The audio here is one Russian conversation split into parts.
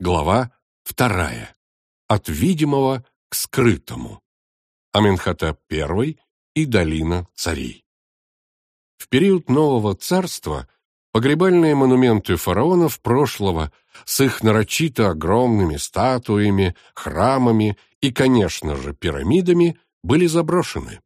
Глава вторая. От видимого к скрытому. Аменхотеп I и долина царей. В период Нового Царства погребальные монументы фараонов прошлого с их нарочито огромными статуями, храмами и, конечно же, пирамидами были заброшены.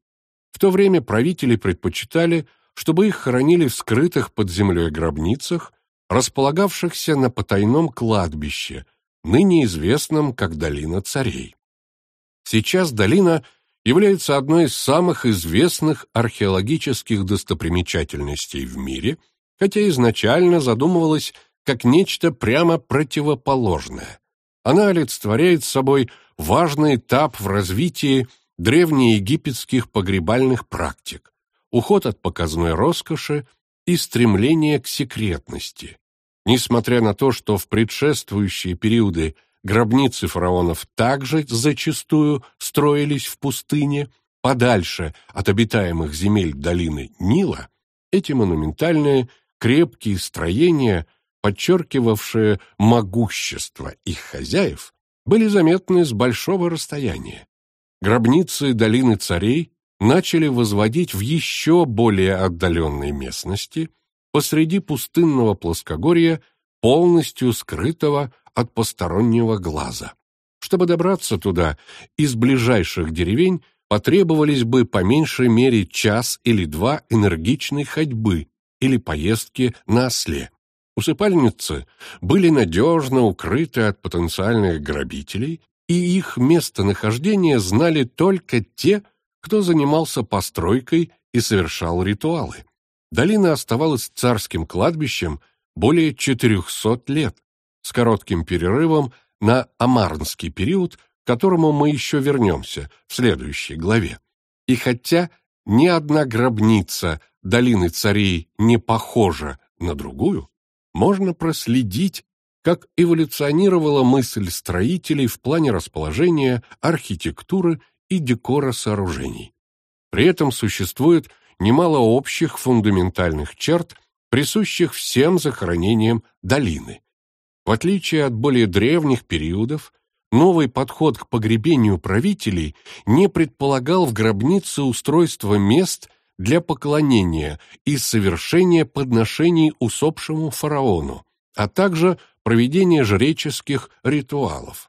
В то время правители предпочитали, чтобы их хоронили в скрытых под землей гробницах, располагавшихся на потайном кладбище, ныне известном как Долина Царей. Сейчас долина является одной из самых известных археологических достопримечательностей в мире, хотя изначально задумывалась как нечто прямо противоположное. Она олицетворяет собой важный этап в развитии древнеегипетских погребальных практик, уход от показной роскоши и стремление к секретности. Несмотря на то, что в предшествующие периоды гробницы фараонов также зачастую строились в пустыне, подальше от обитаемых земель долины Нила, эти монументальные, крепкие строения, подчеркивавшие могущество их хозяев, были заметны с большого расстояния. Гробницы долины царей начали возводить в еще более отдаленной местности – посреди пустынного плоскогорья, полностью скрытого от постороннего глаза. Чтобы добраться туда, из ближайших деревень потребовались бы по меньшей мере час или два энергичной ходьбы или поездки на осле. Усыпальницы были надежно укрыты от потенциальных грабителей, и их местонахождение знали только те, кто занимался постройкой и совершал ритуалы. Долина оставалась царским кладбищем более 400 лет, с коротким перерывом на Амарнский период, к которому мы еще вернемся в следующей главе. И хотя ни одна гробница долины царей не похожа на другую, можно проследить, как эволюционировала мысль строителей в плане расположения, архитектуры и декора сооружений. При этом существует немало общих фундаментальных черт, присущих всем захоронениям долины. В отличие от более древних периодов, новый подход к погребению правителей не предполагал в гробнице устройства мест для поклонения и совершения подношений усопшему фараону, а также проведения жреческих ритуалов.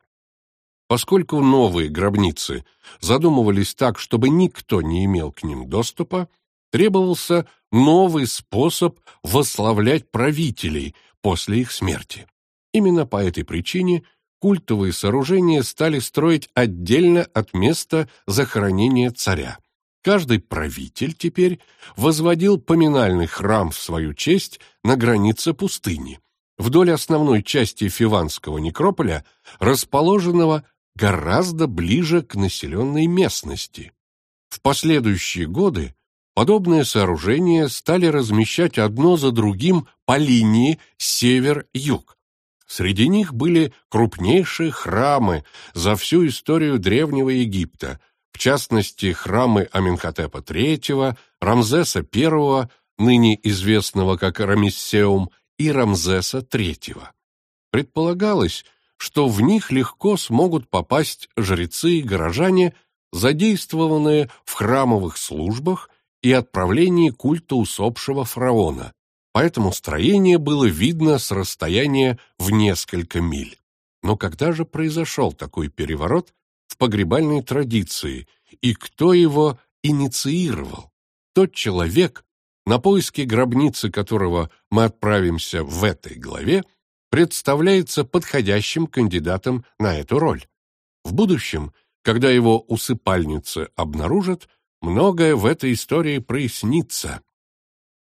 Поскольку новые гробницы задумывались так, чтобы никто не имел к ним доступа, требовался новый способ восславлять правителей после их смерти. Именно по этой причине культовые сооружения стали строить отдельно от места захоронения царя. Каждый правитель теперь возводил поминальный храм в свою честь на границе пустыни, вдоль основной части Фиванского некрополя, расположенного гораздо ближе к населенной местности. В последующие годы Подобные сооружения стали размещать одно за другим по линии север-юг. Среди них были крупнейшие храмы за всю историю Древнего Египта, в частности, храмы Аменхотепа III, Рамзеса I, ныне известного как Рамиссеум, и Рамзеса III. Предполагалось, что в них легко смогут попасть жрецы и горожане, задействованные в храмовых службах и отправлении культа усопшего фараона, поэтому строение было видно с расстояния в несколько миль. Но когда же произошел такой переворот в погребальной традиции, и кто его инициировал? Тот человек, на поиски гробницы которого мы отправимся в этой главе, представляется подходящим кандидатом на эту роль. В будущем, когда его усыпальницы обнаружат, многое в этой истории прояснится.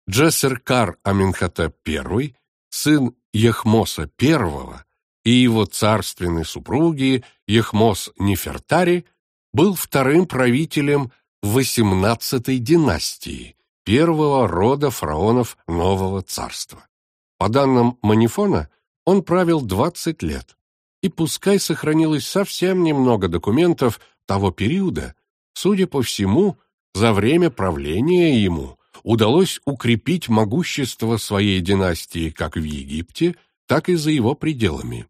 Джессеркар Аминхотеп I, сын Ехмоса I и его царственной супруги Ехмос Нефертари, был вторым правителем XVIII династии, первого рода фараонов Нового царства. По данным Манифона, он правил 20 лет, и пускай сохранилось совсем немного документов того периода, судя по всему, за время правления ему удалось укрепить могущество своей династии как в Египте, так и за его пределами.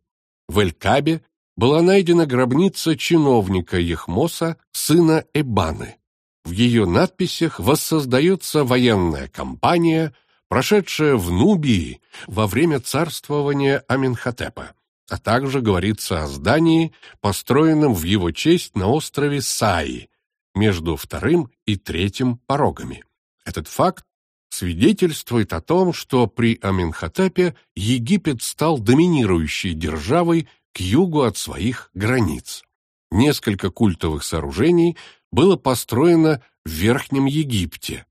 В Эль-Кабе была найдена гробница чиновника Ехмоса, сына Эбаны. В ее надписях воссоздается военная кампания, прошедшая в Нубии во время царствования Аменхотепа, а также говорится о здании, построенном в его честь на острове Саи, между вторым и третьим порогами. Этот факт свидетельствует о том, что при Аменхотепе Египет стал доминирующей державой к югу от своих границ. Несколько культовых сооружений было построено в Верхнем Египте,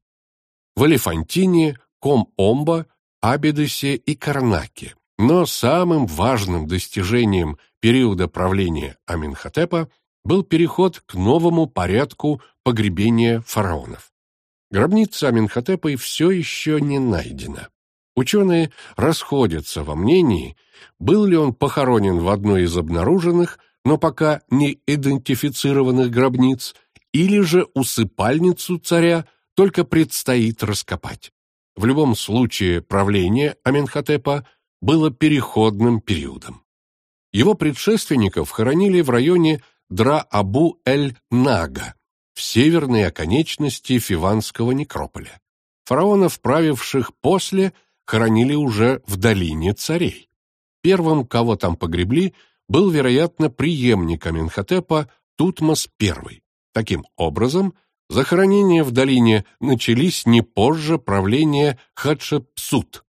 в Алефантине, Ком-Омба, Абидосе и Карнаке. Но самым важным достижением периода правления Аминхотепа был переход к новому порядку погребения фараонов. Гробница Аминхотепа все еще не найдена. Ученые расходятся во мнении, был ли он похоронен в одной из обнаруженных, но пока не идентифицированных гробниц, или же усыпальницу царя только предстоит раскопать. В любом случае правление Аменхотепа было переходным периодом. Его предшественников хоронили в районе Дра-Абу-эль-Нага, в северной оконечности Фиванского некрополя. Фараонов, правивших после, хоронили уже в долине царей. Первым, кого там погребли, был, вероятно, преемник Аменхотепа Тутмос I. Таким образом, захоронения в долине начались не позже правления Хатшепсут.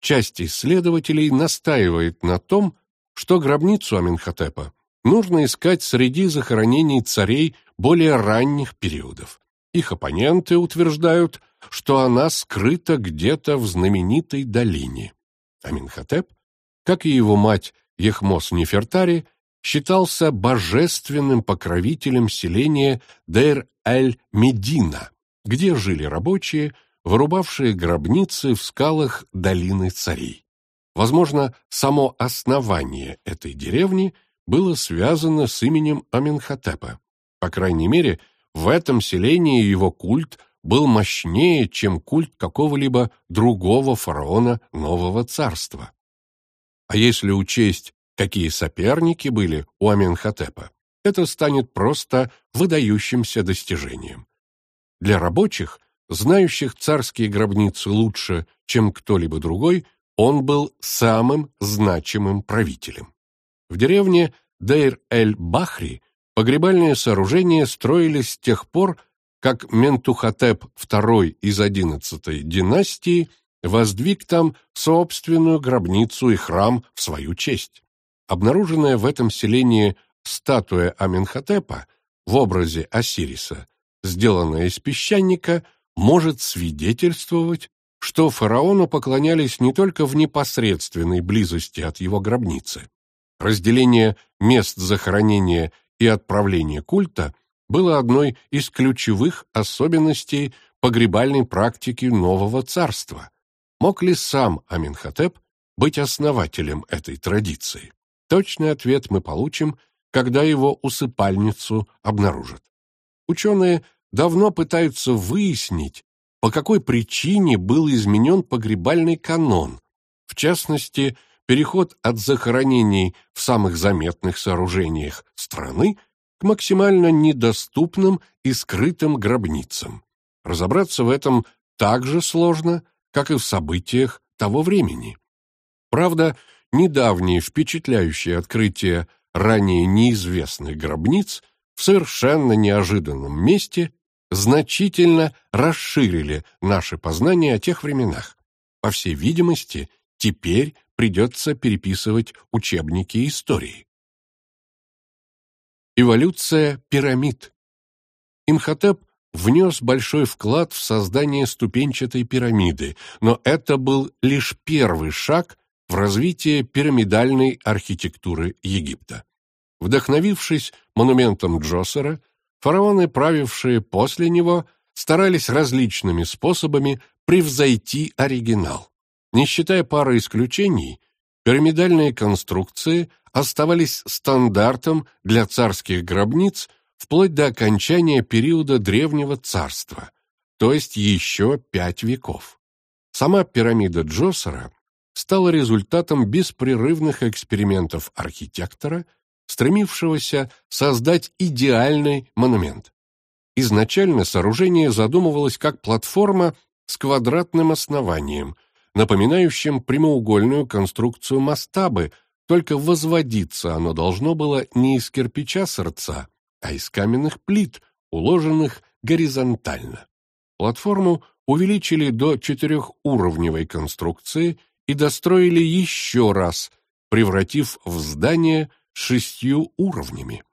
Часть исследователей настаивает на том, что гробницу Аменхотепа нужно искать среди захоронений царей более ранних периодов. Их оппоненты утверждают, что она скрыта где-то в знаменитой долине. Аминхотеп, как и его мать Ехмос Нефертари, считался божественным покровителем селения Дейр-эль-Медина, где жили рабочие, вырубавшие гробницы в скалах долины царей. Возможно, само основание этой деревни было связано с именем Аменхотепа. По крайней мере, в этом селении его культ был мощнее, чем культ какого-либо другого фараона нового царства. А если учесть какие соперники были у Аменхотепа, это станет просто выдающимся достижением. Для рабочих, знающих царские гробницы лучше, чем кто-либо другой, он был самым значимым правителем. В деревне Дейр-эль-Бахри погребальные сооружения строились с тех пор, как Ментухотеп II из XI династии воздвиг там собственную гробницу и храм в свою честь. Обнаруженная в этом селении статуя Аменхотепа в образе Осириса, сделанная из песчаника, может свидетельствовать, что фараону поклонялись не только в непосредственной близости от его гробницы. Разделение мест захоронения и отправления культа было одной из ключевых особенностей погребальной практики нового царства. Мог ли сам Аменхотеп быть основателем этой традиции? Точный ответ мы получим, когда его усыпальницу обнаружат. Ученые давно пытаются выяснить, по какой причине был изменен погребальный канон, в частности, переход от захоронений в самых заметных сооружениях страны к максимально недоступным и скрытым гробницам. Разобраться в этом так же сложно, как и в событиях того времени. Правда, недавние впечатляющие открытия ранее неизвестных гробниц в совершенно неожиданном месте значительно расширили наши познания о тех временах. По всей видимости, теперь придется переписывать учебники истории. Эволюция пирамид Имхотеп внес большой вклад в создание ступенчатой пирамиды, но это был лишь первый шаг в развитие пирамидальной архитектуры Египта. Вдохновившись монументом Джосера, фараоны, правившие после него, старались различными способами превзойти оригинал. Не считая пары исключений, пирамидальные конструкции оставались стандартом для царских гробниц вплоть до окончания периода Древнего Царства, то есть еще пять веков. Сама пирамида Джосера стало результатом беспрерывных экспериментов архитектора, стремившегося создать идеальный монумент. Изначально сооружение задумывалось как платформа с квадратным основанием, напоминающим прямоугольную конструкцию мастабы, только возводиться оно должно было не из кирпича сердца, а из каменных плит, уложенных горизонтально. Платформу увеличили до четырехуровневой конструкции и достроили еще раз, превратив в здание шестью уровнями.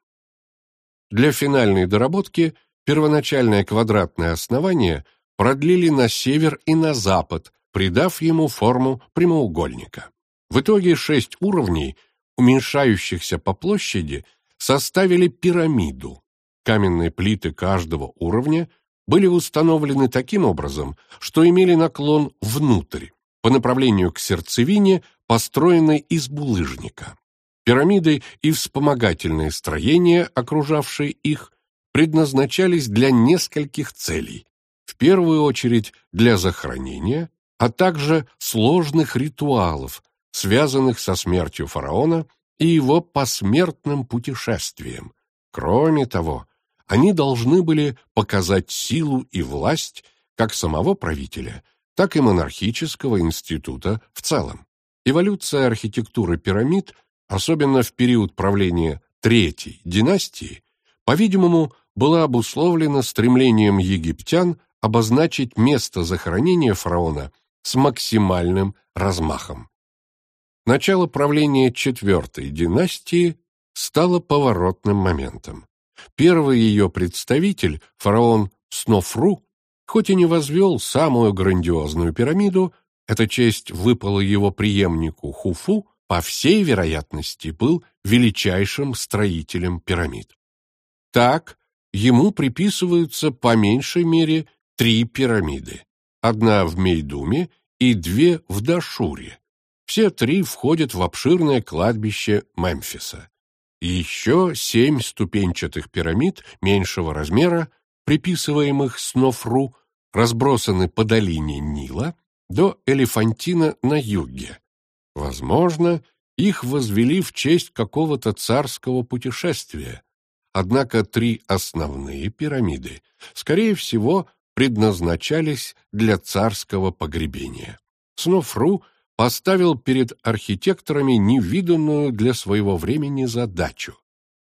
Для финальной доработки первоначальное квадратное основание продлили на север и на запад, придав ему форму прямоугольника. В итоге шесть уровней, уменьшающихся по площади, составили пирамиду. Каменные плиты каждого уровня были установлены таким образом, что имели наклон внутрь, по направлению к сердцевине, построенной из булыжника. Пирамиды и вспомогательные строения, окружавшие их, предназначались для нескольких целей. В первую очередь для захоронения, а также сложных ритуалов, связанных со смертью фараона и его посмертным путешествием. Кроме того, они должны были показать силу и власть как самого правителя, так и монархического института в целом. Эволюция архитектуры пирамид, особенно в период правления Третьей династии, по-видимому, была обусловлена стремлением египтян обозначить место захоронения фараона с максимальным размахом. Начало правления Четвертой династии стало поворотным моментом. Первый ее представитель, фараон Снофру, хоть и не возвел самую грандиозную пирамиду, эта честь выпала его преемнику Хуфу, по всей вероятности, был величайшим строителем пирамид. Так, ему приписываются по меньшей мере три пирамиды. Одна в Мейдуме и две в Дашуре. Все три входят в обширное кладбище Мемфиса еще семь ступенчатых пирамид меньшего размера, приписываемых Снофру, разбросаны по долине Нила до Элефантина на юге. Возможно, их возвели в честь какого-то царского путешествия. Однако три основные пирамиды, скорее всего, предназначались для царского погребения. Снофру – поставил перед архитекторами невиданную для своего времени задачу.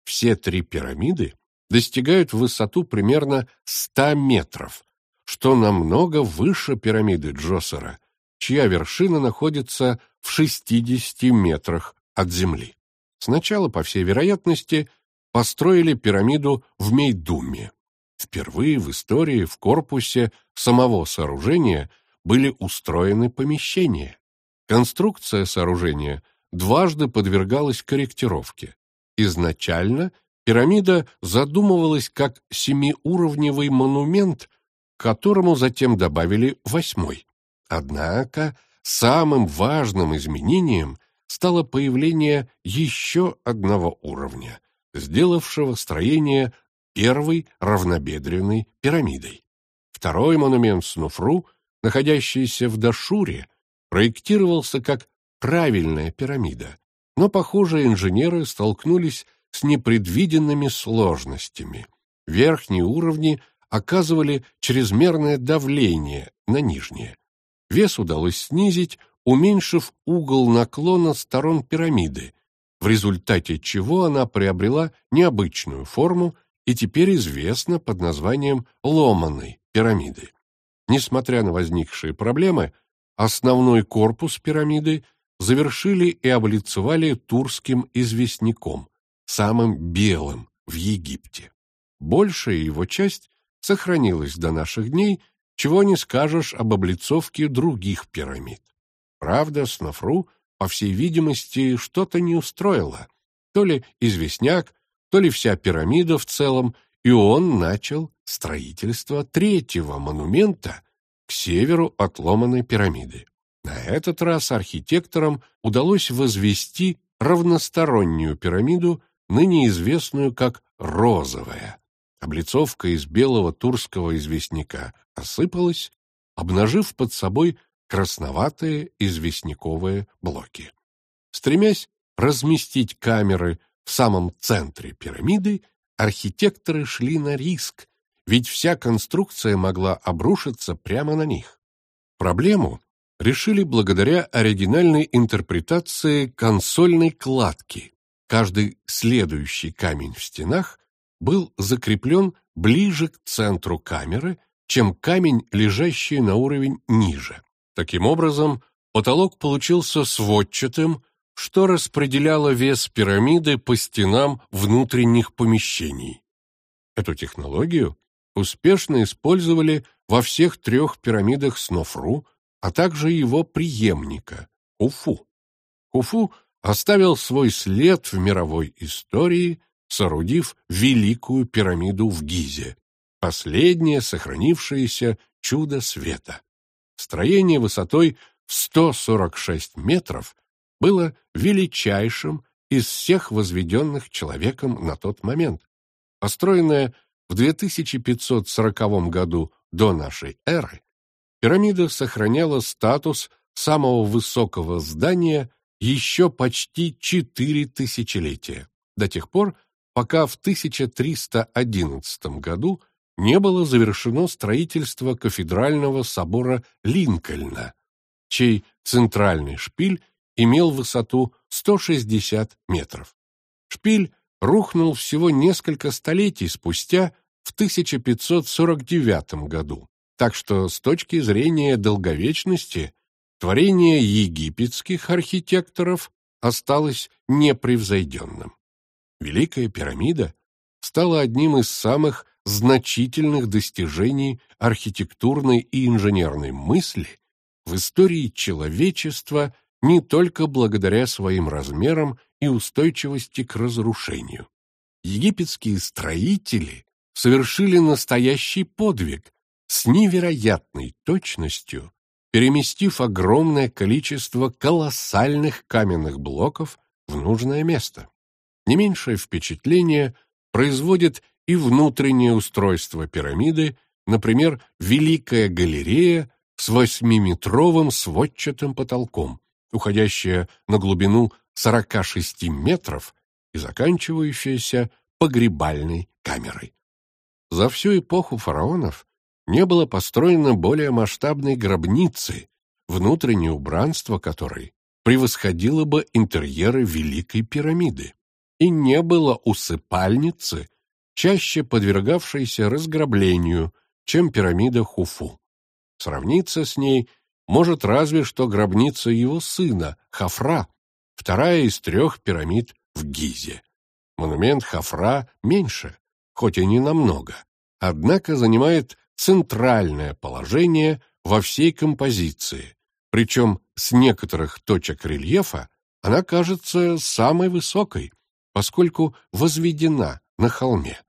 Все три пирамиды достигают высоту примерно 100 метров, что намного выше пирамиды Джосера, чья вершина находится в 60 метрах от земли. Сначала, по всей вероятности, построили пирамиду в Мейдуме. Впервые в истории в корпусе самого сооружения были устроены помещения. Конструкция сооружения дважды подвергалась корректировке. Изначально пирамида задумывалась как семиуровневый монумент, к которому затем добавили восьмой. Однако самым важным изменением стало появление еще одного уровня, сделавшего строение первой равнобедренной пирамидой. Второй монумент Снуфру, находящийся в Дашуре, проектировался как правильная пирамида, но, похоже, инженеры столкнулись с непредвиденными сложностями. Верхние уровни оказывали чрезмерное давление на нижние. Вес удалось снизить, уменьшив угол наклона сторон пирамиды, в результате чего она приобрела необычную форму и теперь известна под названием ломаной пирамиды. Несмотря на возникшие проблемы, Основной корпус пирамиды завершили и облицевали турским известняком, самым белым в Египте. Большая его часть сохранилась до наших дней, чего не скажешь об облицовке других пирамид. Правда, Снофру, по всей видимости, что-то не устроило. То ли известняк, то ли вся пирамида в целом, и он начал строительство третьего монумента, к северу от ломаной пирамиды. На этот раз архитекторам удалось возвести равностороннюю пирамиду, ныне известную как «розовая». Облицовка из белого турского известняка осыпалась, обнажив под собой красноватые известняковые блоки. Стремясь разместить камеры в самом центре пирамиды, архитекторы шли на риск, ведь вся конструкция могла обрушиться прямо на них. Проблему решили благодаря оригинальной интерпретации консольной кладки. Каждый следующий камень в стенах был закреплен ближе к центру камеры, чем камень, лежащий на уровень ниже. Таким образом, потолок получился сводчатым, что распределяло вес пирамиды по стенам внутренних помещений. Эту технологию успешно использовали во всех трех пирамидах Снофру, а также его преемника – Хуфу. Хуфу оставил свой след в мировой истории, соорудив Великую пирамиду в Гизе, последнее сохранившееся чудо света. Строение высотой в 146 метров было величайшим из всех возведенных человеком на тот момент. Построенное в 2540 году до нашей эры, пирамида сохраняла статус самого высокого здания еще почти четыре тысячелетия, до тех пор, пока в 1311 году не было завершено строительство кафедрального собора Линкольна, чей центральный шпиль имел высоту 160 метров. Шпиль рухнул всего несколько столетий спустя в 1549 году, так что с точки зрения долговечности творение египетских архитекторов осталось непревзойденным. Великая пирамида стала одним из самых значительных достижений архитектурной и инженерной мысли в истории человечества не только благодаря своим размерам и устойчивости к разрушению. Египетские строители совершили настоящий подвиг, с невероятной точностью переместив огромное количество колоссальных каменных блоков в нужное место. Не меньшее впечатление производит и внутреннее устройство пирамиды, например, Великая галерея с восьмиметровым сводчатым потолком, уходящая на глубину 46 метров и заканчивающаяся погребальной камерой. За всю эпоху фараонов не было построено более масштабной гробницы, внутреннее убранство которой превосходило бы интерьеры Великой пирамиды, и не было усыпальницы, чаще подвергавшейся разграблению, чем пирамида Хуфу. Сравниться с ней может разве что гробница его сына, Хафра, вторая из трех пирамид в Гизе. Монумент Хафра меньше, хоть и не намного, однако занимает центральное положение во всей композиции, причем с некоторых точек рельефа она кажется самой высокой, поскольку возведена на холме.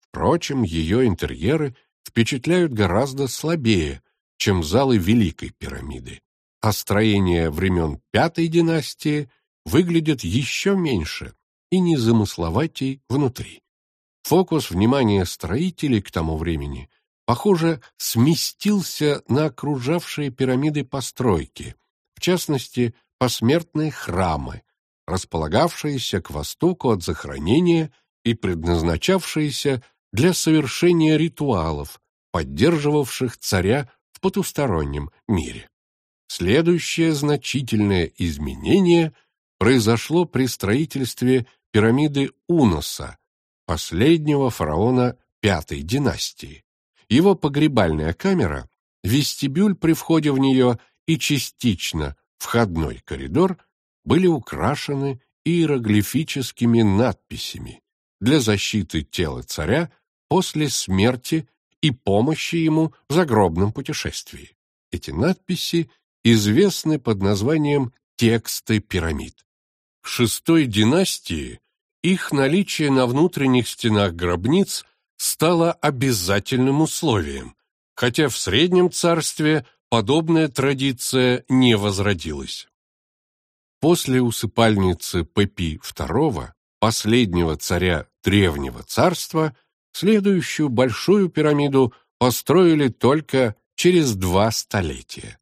Впрочем, ее интерьеры впечатляют гораздо слабее, чем залы Великой пирамиды, а строения времен Пятой династии выглядят еще меньше и незамысловатей внутри. Фокус внимания строителей к тому времени, похоже, сместился на окружавшие пирамиды постройки, в частности, посмертные храмы, располагавшиеся к востоку от захоронения и предназначавшиеся для совершения ритуалов, поддерживавших царя в потустороннем мире. Следующее значительное изменение произошло при строительстве пирамиды Уноса, последнего фараона пятой династии. Его погребальная камера, вестибюль при входе в нее и частично входной коридор были украшены иероглифическими надписями для защиты тела царя после смерти и помощи ему в загробном путешествии. Эти надписи известны под названием «тексты пирамид». В шестой династии их наличие на внутренних стенах гробниц стало обязательным условием, хотя в Среднем царстве подобная традиция не возродилась. После усыпальницы Пепи II, последнего царя Древнего царства, следующую большую пирамиду построили только через два столетия.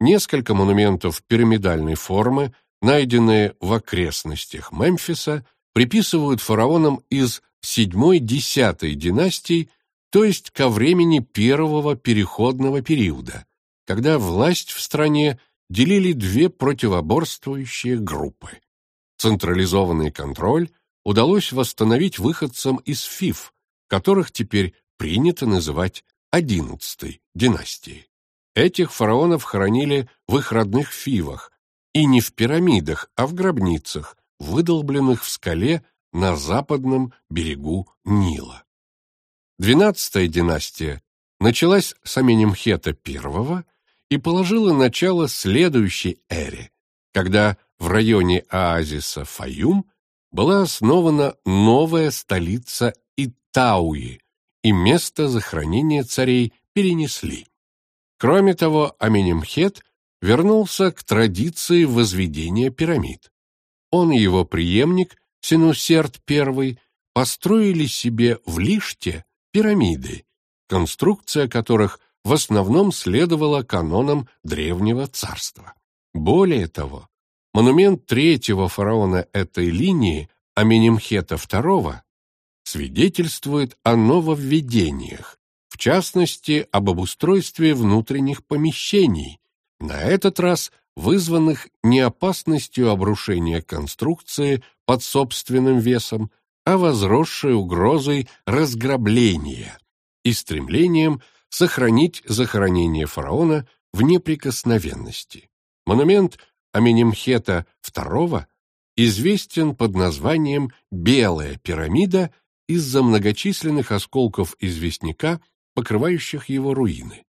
Несколько монументов пирамидальной формы, найденные в окрестностях Мемфиса, приписывают фараонам из VII-X династий, то есть ко времени первого переходного периода, когда власть в стране делили две противоборствующие группы. Централизованный контроль удалось восстановить выходцам из ФИФ, которых теперь принято называть одиннадцатой династией. Этих фараонов хоронили в их родных Фивах, и не в пирамидах, а в гробницах, выдолбленных в скале на западном берегу Нила. Двенадцатая династия началась с Аменемхета I и положила начало следующей эре, когда в районе оазиса Фаюм была основана новая столица Итауи, и место захоронения царей перенесли. Кроме того, Аменемхет вернулся к традиции возведения пирамид. Он и его преемник, Синусерт I, построили себе в Лиште пирамиды, конструкция которых в основном следовала канонам древнего царства. Более того, монумент третьего фараона этой линии, Аменемхета II, свидетельствует о нововведениях, в частности, об обустройстве внутренних помещений, на этот раз вызванных не опасностью обрушения конструкции под собственным весом, а возросшей угрозой разграбления и стремлением сохранить захоронение фараона в неприкосновенности. Монумент Аменемхета II известен под названием «Белая пирамида» из-за многочисленных осколков известняка, покрывающих его руины.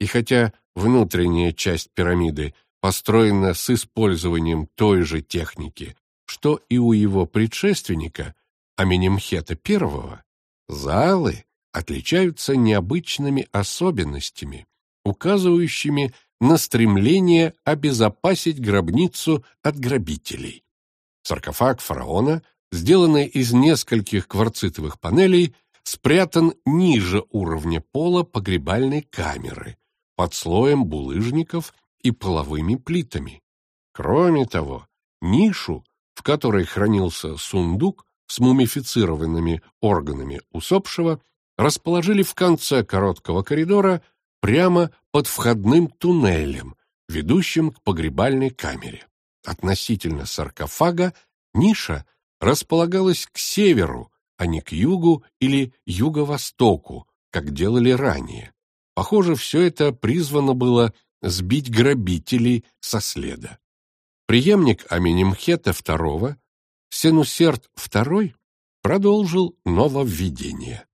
И хотя внутренняя часть пирамиды построена с использованием той же техники, что и у его предшественника, Аменемхета I, залы отличаются необычными особенностями, указывающими на стремление обезопасить гробницу от грабителей. Саркофаг фараона, сделанный из нескольких кварцитовых панелей, спрятан ниже уровня пола погребальной камеры, под слоем булыжников и половыми плитами. Кроме того, нишу, в которой хранился сундук с мумифицированными органами усопшего, расположили в конце короткого коридора прямо под входным туннелем, ведущим к погребальной камере. Относительно саркофага ниша располагалась к северу, а не к югу или юго-востоку, как делали ранее. Похоже, все это призвано было сбить грабителей со следа. Приемник Аменемхета II, Сенусерт II, продолжил нововведение.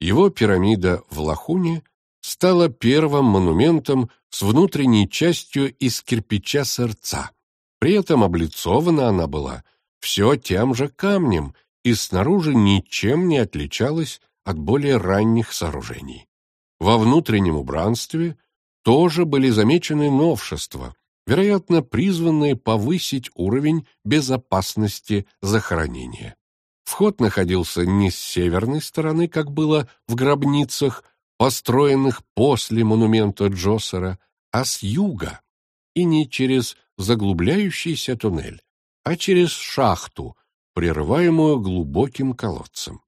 Его пирамида в Лахуне стала первым монументом с внутренней частью из кирпича сердца. При этом облицована она была все тем же камнем и снаружи ничем не отличалась от более ранних сооружений. Во внутреннем убранстве тоже были замечены новшества, вероятно, призванные повысить уровень безопасности захоронения. Вход находился не с северной стороны, как было в гробницах, построенных после монумента Джосера, а с юга, и не через заглубляющийся туннель, а через шахту, прерываемую глубоким колодцем.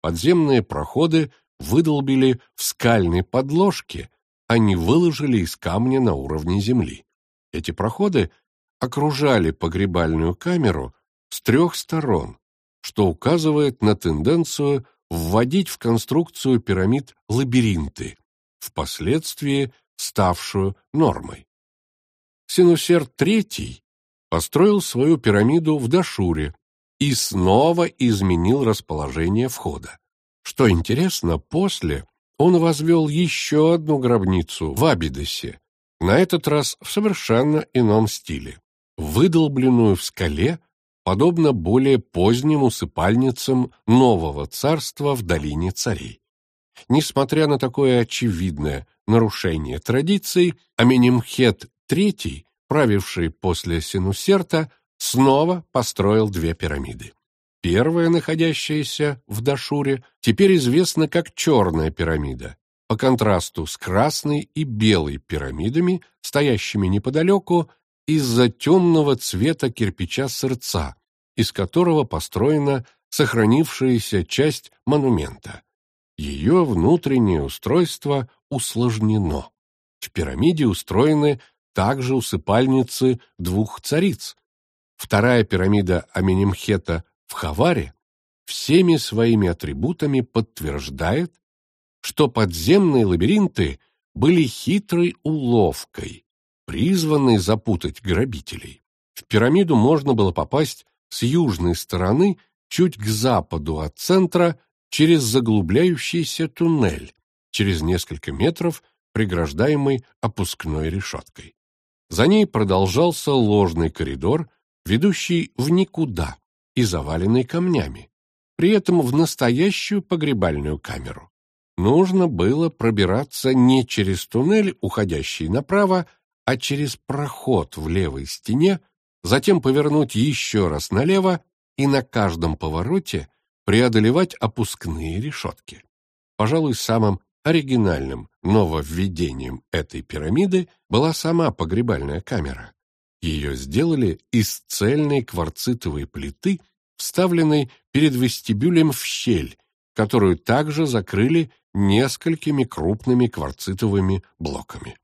Подземные проходы выдолбили в скальной подложке, а не выложили из камня на уровне земли. Эти проходы окружали погребальную камеру с трех сторон, что указывает на тенденцию вводить в конструкцию пирамид лабиринты, впоследствии ставшую нормой. Синусер III построил свою пирамиду в Дашуре и снова изменил расположение входа. Что интересно, после он возвел еще одну гробницу в Абидосе, на этот раз в совершенно ином стиле, выдолбленную в скале, подобно более поздним усыпальницам нового царства в долине царей. Несмотря на такое очевидное нарушение традиций, Аменемхет III правивший после Синусерта, снова построил две пирамиды. Первая, находящаяся в Дашуре, теперь известна как Черная пирамида, по контрасту с красной и белой пирамидами, стоящими неподалеку из-за темного цвета кирпича сырца, из которого построена сохранившаяся часть монумента. Ее внутреннее устройство усложнено. В пирамиде устроены также усыпальницы двух цариц. Вторая пирамида Аменемхета в Хаваре всеми своими атрибутами подтверждает, что подземные лабиринты были хитрой уловкой, призванной запутать грабителей. В пирамиду можно было попасть с южной стороны чуть к западу от центра через заглубляющийся туннель, через несколько метров, преграждаемый опускной решеткой. За ней продолжался ложный коридор, ведущий в никуда и заваленный камнями, при этом в настоящую погребальную камеру. Нужно было пробираться не через туннель, уходящий направо, а через проход в левой стене, затем повернуть еще раз налево и на каждом повороте преодолевать опускные решетки. Пожалуй, самым оригинальным нововведением этой пирамиды была сама погребальная камера. Ее сделали из цельной кварцитовой плиты, вставленной перед вестибюлем в щель, которую также закрыли несколькими крупными кварцитовыми блоками.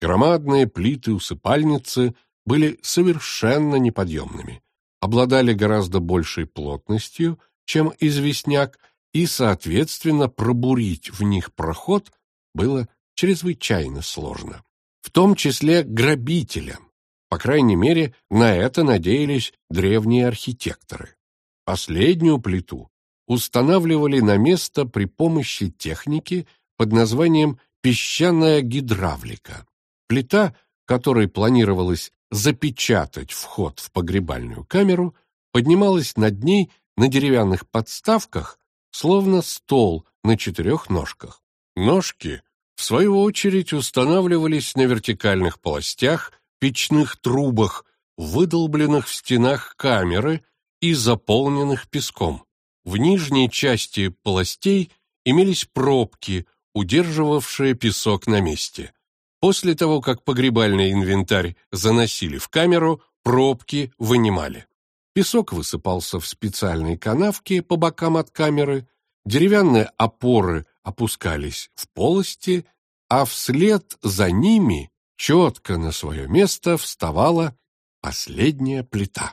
Громадные плиты-усыпальницы были совершенно неподъемными, обладали гораздо большей плотностью, чем известняк, и, соответственно, пробурить в них проход было чрезвычайно сложно. В том числе грабителям. По крайней мере, на это надеялись древние архитекторы. Последнюю плиту устанавливали на место при помощи техники под названием песчаная гидравлика. Плита, которой планировалось запечатать вход в погребальную камеру, поднималась над ней на деревянных подставках, словно стол на четырех ножках. Ножки, в свою очередь, устанавливались на вертикальных полостях, печных трубах, выдолбленных в стенах камеры и заполненных песком. В нижней части полостей имелись пробки, удерживавшие песок на месте. После того, как погребальный инвентарь заносили в камеру, пробки вынимали. Песок высыпался в специальные канавки по бокам от камеры, деревянные опоры опускались в полости, а вслед за ними четко на свое место вставала последняя плита.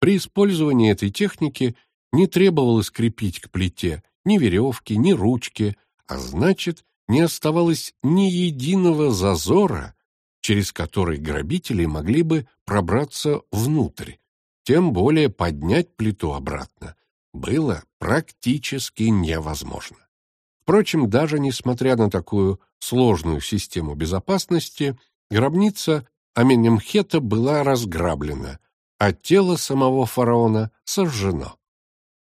При использовании этой техники не требовалось крепить к плите ни веревки, ни ручки, а значит, не оставалось ни единого зазора, через который грабители могли бы пробраться внутрь. Тем более поднять плиту обратно было практически невозможно. Впрочем, даже несмотря на такую сложную систему безопасности, гробница Аменемхета была разграблена, а тело самого фараона сожжено.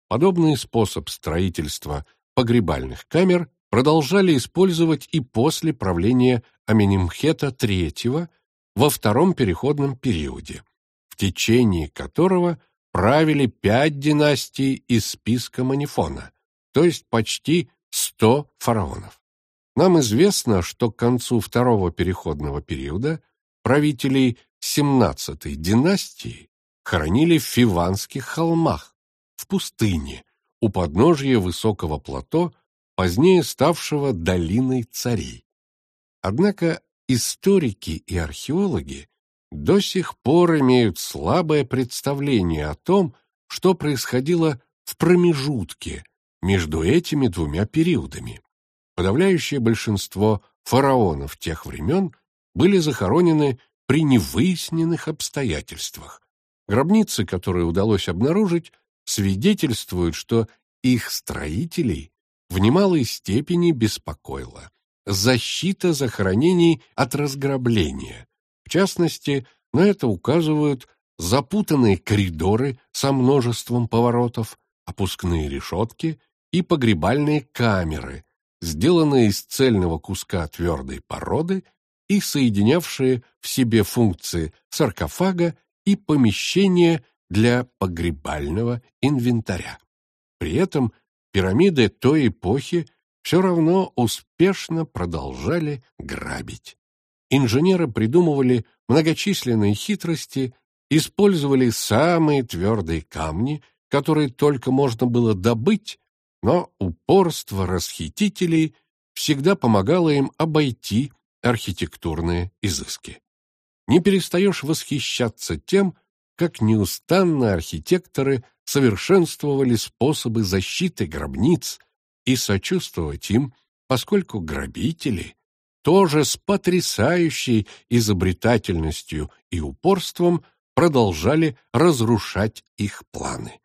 Подобный способ строительства погребальных камер продолжали использовать и после правления Аменемхета III во втором переходном периоде, в течение которого правили пять династий из списка Манифона, то есть почти сто фараонов. Нам известно, что к концу второго переходного периода правителей XVII династии хоронили в Фиванских холмах, в пустыне, у подножия высокого плато позднее ставшего долиной царей. Однако историки и археологи до сих пор имеют слабое представление о том, что происходило в промежутке между этими двумя периодами. Подавляющее большинство фараонов тех времен были захоронены при невыясненных обстоятельствах. Гробницы, которые удалось обнаружить, свидетельствуют, что их строителей в немалой степени беспокоила защита захоронений от разграбления. В частности, на это указывают запутанные коридоры со множеством поворотов, опускные решетки и погребальные камеры, сделанные из цельного куска твердой породы и соединявшие в себе функции саркофага и помещения для погребального инвентаря. При этом Пирамиды той эпохи все равно успешно продолжали грабить. Инженеры придумывали многочисленные хитрости, использовали самые твердые камни, которые только можно было добыть, но упорство расхитителей всегда помогало им обойти архитектурные изыски. Не перестаешь восхищаться тем, как неустанно архитекторы совершенствовали способы защиты гробниц и сочувствовать им, поскольку грабители тоже с потрясающей изобретательностью и упорством продолжали разрушать их планы.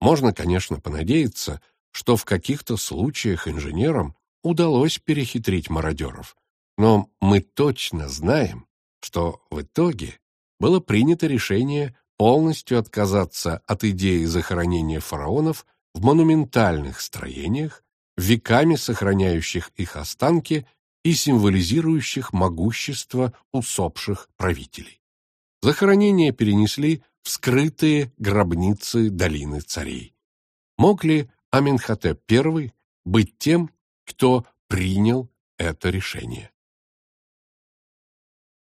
Можно, конечно, понадеяться, что в каких-то случаях инженерам удалось перехитрить мародеров, но мы точно знаем, что в итоге было принято решение полностью отказаться от идеи захоронения фараонов в монументальных строениях, веками сохраняющих их останки и символизирующих могущество усопших правителей. Захоронения перенесли в скрытые гробницы долины царей. Мог ли Аменхотеп I быть тем, кто принял это решение?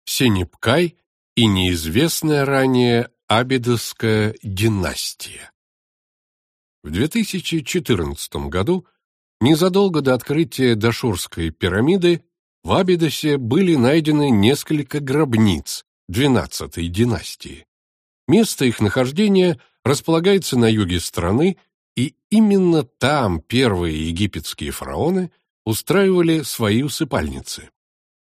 Сенепкай и неизвестная ранее Абидовская династия. В 2014 году, незадолго до открытия Дашурской пирамиды, в Абидосе были найдены несколько гробниц XII династии. Место их нахождения располагается на юге страны, и именно там первые египетские фараоны устраивали свои усыпальницы.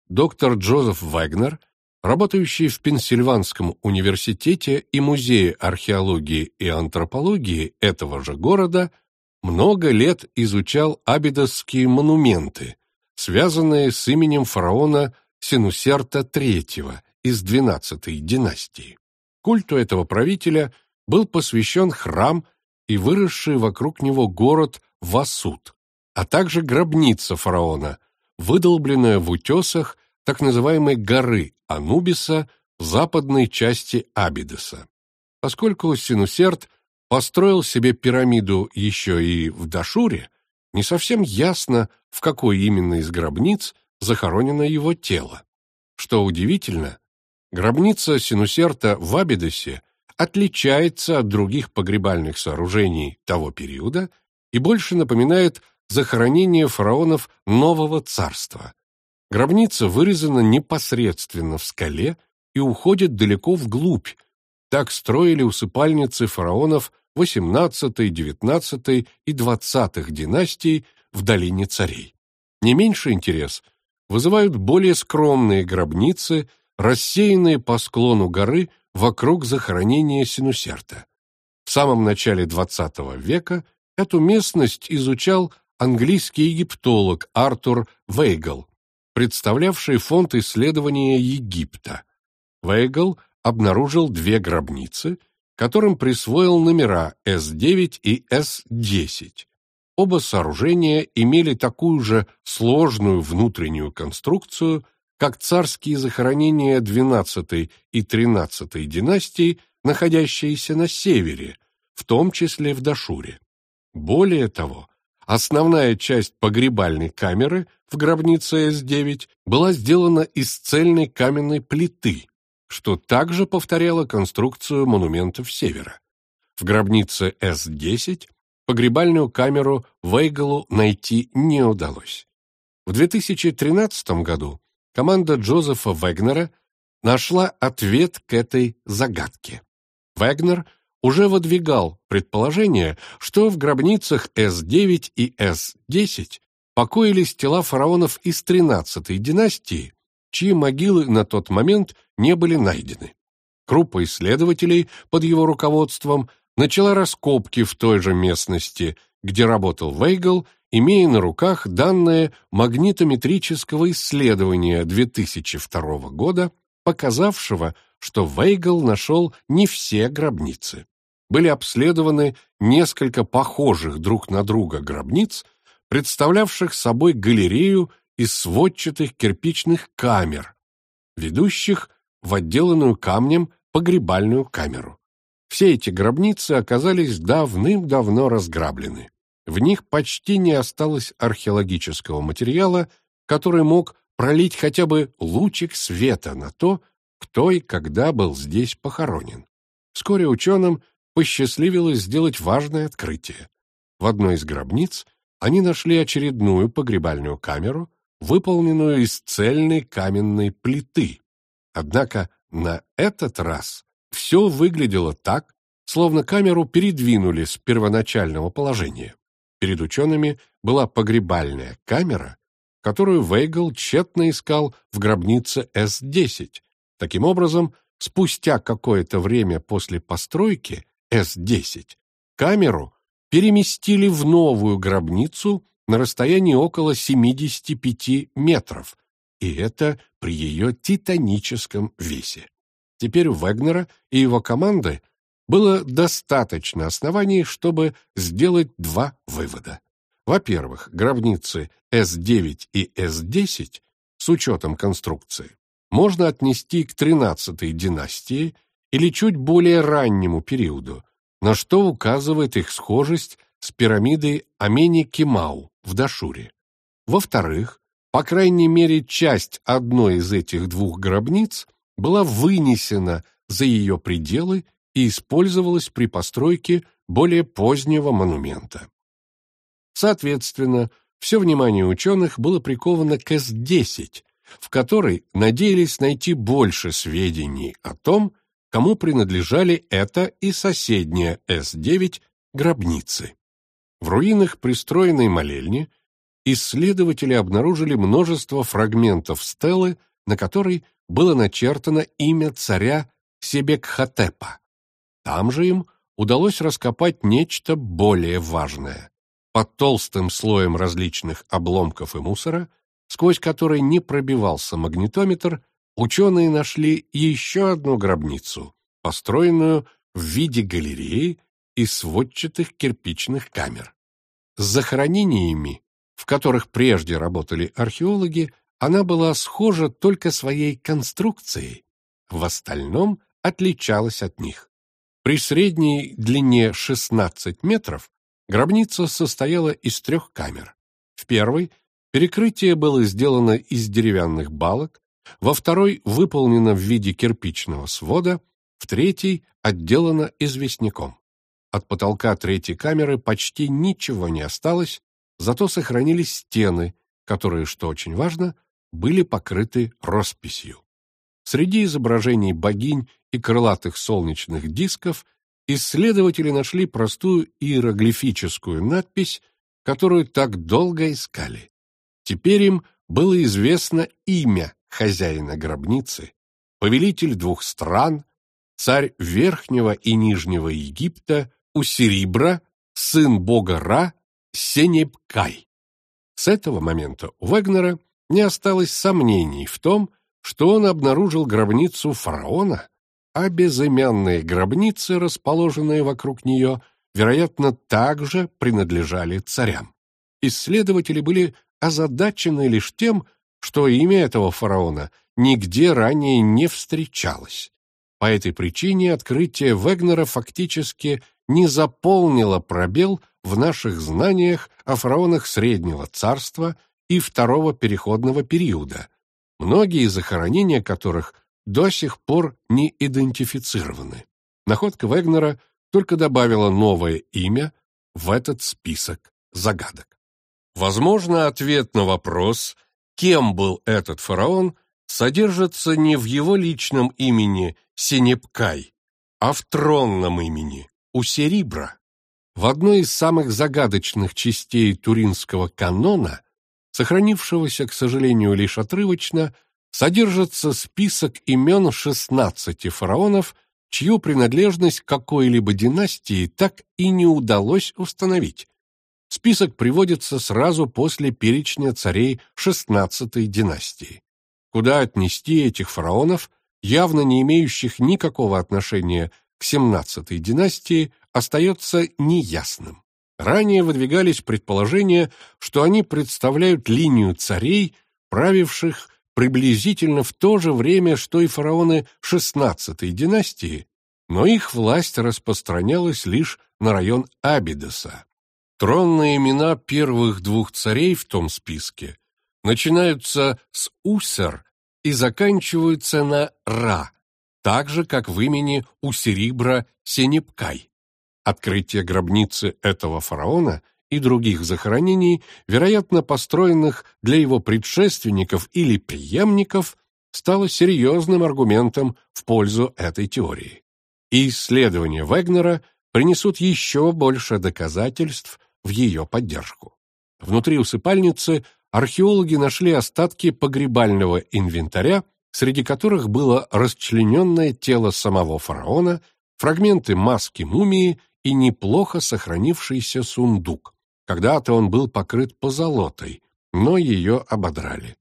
Доктор Джозеф Вагнер работающий в Пенсильванском университете и Музее археологии и антропологии этого же города, много лет изучал абидосские монументы, связанные с именем фараона Синусерта III из XII династии. Культу этого правителя был посвящен храм и выросший вокруг него город Васут, а также гробница фараона, выдолбленная в утесах так называемой горы Анубиса в западной части Абидоса. Поскольку Синусерт построил себе пирамиду еще и в Дашуре, не совсем ясно, в какой именно из гробниц захоронено его тело. Что удивительно, гробница Синусерта в Абидосе отличается от других погребальных сооружений того периода и больше напоминает захоронение фараонов Нового Царства, Гробница вырезана непосредственно в скале и уходит далеко вглубь. Так строили усыпальницы фараонов XVIII, XIX и XX династий в долине царей. Не меньший интерес вызывают более скромные гробницы, рассеянные по склону горы вокруг захоронения Синусерта. В самом начале XX века эту местность изучал английский египтолог Артур Вейгл, представлявший фонд исследования Египта. Вейгл обнаружил две гробницы, которым присвоил номера С-9 и С-10. Оба сооружения имели такую же сложную внутреннюю конструкцию, как царские захоронения XII и XIII династий, находящиеся на севере, в том числе в Дашуре. Более того, Основная часть погребальной камеры в гробнице С-9 была сделана из цельной каменной плиты, что также повторяло конструкцию монументов Севера. В гробнице С-10 погребальную камеру Вейгалу найти не удалось. В 2013 году команда Джозефа Вегнера нашла ответ к этой загадке. Вегнер уже выдвигал предположение, что в гробницах С-9 и С-10 покоились тела фараонов из XIII династии, чьи могилы на тот момент не были найдены. Группа исследователей под его руководством начала раскопки в той же местности, где работал Вейгл, имея на руках данные магнитометрического исследования 2002 года, показавшего, что Вейгл нашел не все гробницы были обследованы несколько похожих друг на друга гробниц, представлявших собой галерею из сводчатых кирпичных камер, ведущих в отделанную камнем погребальную камеру. Все эти гробницы оказались давным-давно разграблены. В них почти не осталось археологического материала, который мог пролить хотя бы лучик света на то, кто и когда был здесь похоронен. Вскоре ученым посчастливилось сделать важное открытие. В одной из гробниц они нашли очередную погребальную камеру, выполненную из цельной каменной плиты. Однако на этот раз все выглядело так, словно камеру передвинули с первоначального положения. Перед учеными была погребальная камера, которую Вейгл тщетно искал в гробнице С-10. Таким образом, спустя какое-то время после постройки С-10 камеру переместили в новую гробницу на расстоянии около 75 метров, и это при ее титаническом весе. Теперь Вегнера и его команды было достаточно оснований, чтобы сделать два вывода. Во-первых, гробницы С-9 и С-10 с учетом конструкции можно отнести к XIII династии или чуть более раннему периоду, на что указывает их схожесть с пирамидой Амени-Кемау в Дашуре. Во-вторых, по крайней мере, часть одной из этих двух гробниц была вынесена за ее пределы и использовалась при постройке более позднего монумента. Соответственно, все внимание ученых было приковано к С-10, в которой надеялись найти больше сведений о том, кому принадлежали это и соседняя С-9 гробницы. В руинах пристроенной молельни исследователи обнаружили множество фрагментов стелы, на которой было начертано имя царя Себекхотепа. Там же им удалось раскопать нечто более важное. Под толстым слоем различных обломков и мусора, сквозь который не пробивался магнитометр, ученые нашли еще одну гробницу, построенную в виде галереи из сводчатых кирпичных камер. С захоронениями, в которых прежде работали археологи, она была схожа только своей конструкцией, в остальном отличалась от них. При средней длине 16 метров гробница состояла из трех камер. В первой перекрытие было сделано из деревянных балок, во второй выполнено в виде кирпичного свода, в третьей отделано известняком. От потолка третьей камеры почти ничего не осталось, зато сохранились стены, которые, что очень важно, были покрыты росписью. Среди изображений богинь и крылатых солнечных дисков исследователи нашли простую иероглифическую надпись, которую так долго искали. Теперь им было известно имя хозяина гробницы, повелитель двух стран, царь Верхнего и Нижнего Египта, Усерибра, сын бога Ра, Сенепкай. С этого момента у Вегнера не осталось сомнений в том, что он обнаружил гробницу фараона, а безымянные гробницы, расположенные вокруг нее, вероятно, также принадлежали царям. Исследователи были озадачены лишь тем, что имя этого фараона нигде ранее не встречалось. По этой причине открытие Вегнера фактически не заполнило пробел в наших знаниях о фараонах Среднего Царства и Второго Переходного периода, многие захоронения которых до сих пор не идентифицированы. Находка Вегнера только добавила новое имя в этот список загадок. Возможно, ответ на вопрос, кем был этот фараон, содержится не в его личном имени Синепкай, а в тронном имени Усерибра. В одной из самых загадочных частей туринского канона, сохранившегося, к сожалению, лишь отрывочно, содержится список имен 16 фараонов, чью принадлежность какой-либо династии так и не удалось установить. Список приводится сразу после перечня царей XVI династии. Куда отнести этих фараонов, явно не имеющих никакого отношения к XVII династии, остается неясным. Ранее выдвигались предположения, что они представляют линию царей, правивших приблизительно в то же время, что и фараоны XVI династии, но их власть распространялась лишь на район Абидоса. Тронные имена первых двух царей в том списке начинаются с Усер и заканчиваются на Ра, так же, как в имени Усерибра Сенепкай. Открытие гробницы этого фараона и других захоронений, вероятно, построенных для его предшественников или преемников, стало серьезным аргументом в пользу этой теории. И исследования Вегнера принесут еще больше доказательств в ее поддержку. Внутри усыпальницы археологи нашли остатки погребального инвентаря, среди которых было расчлененное тело самого фараона, фрагменты маски мумии и неплохо сохранившийся сундук. Когда-то он был покрыт позолотой, но ее ободрали.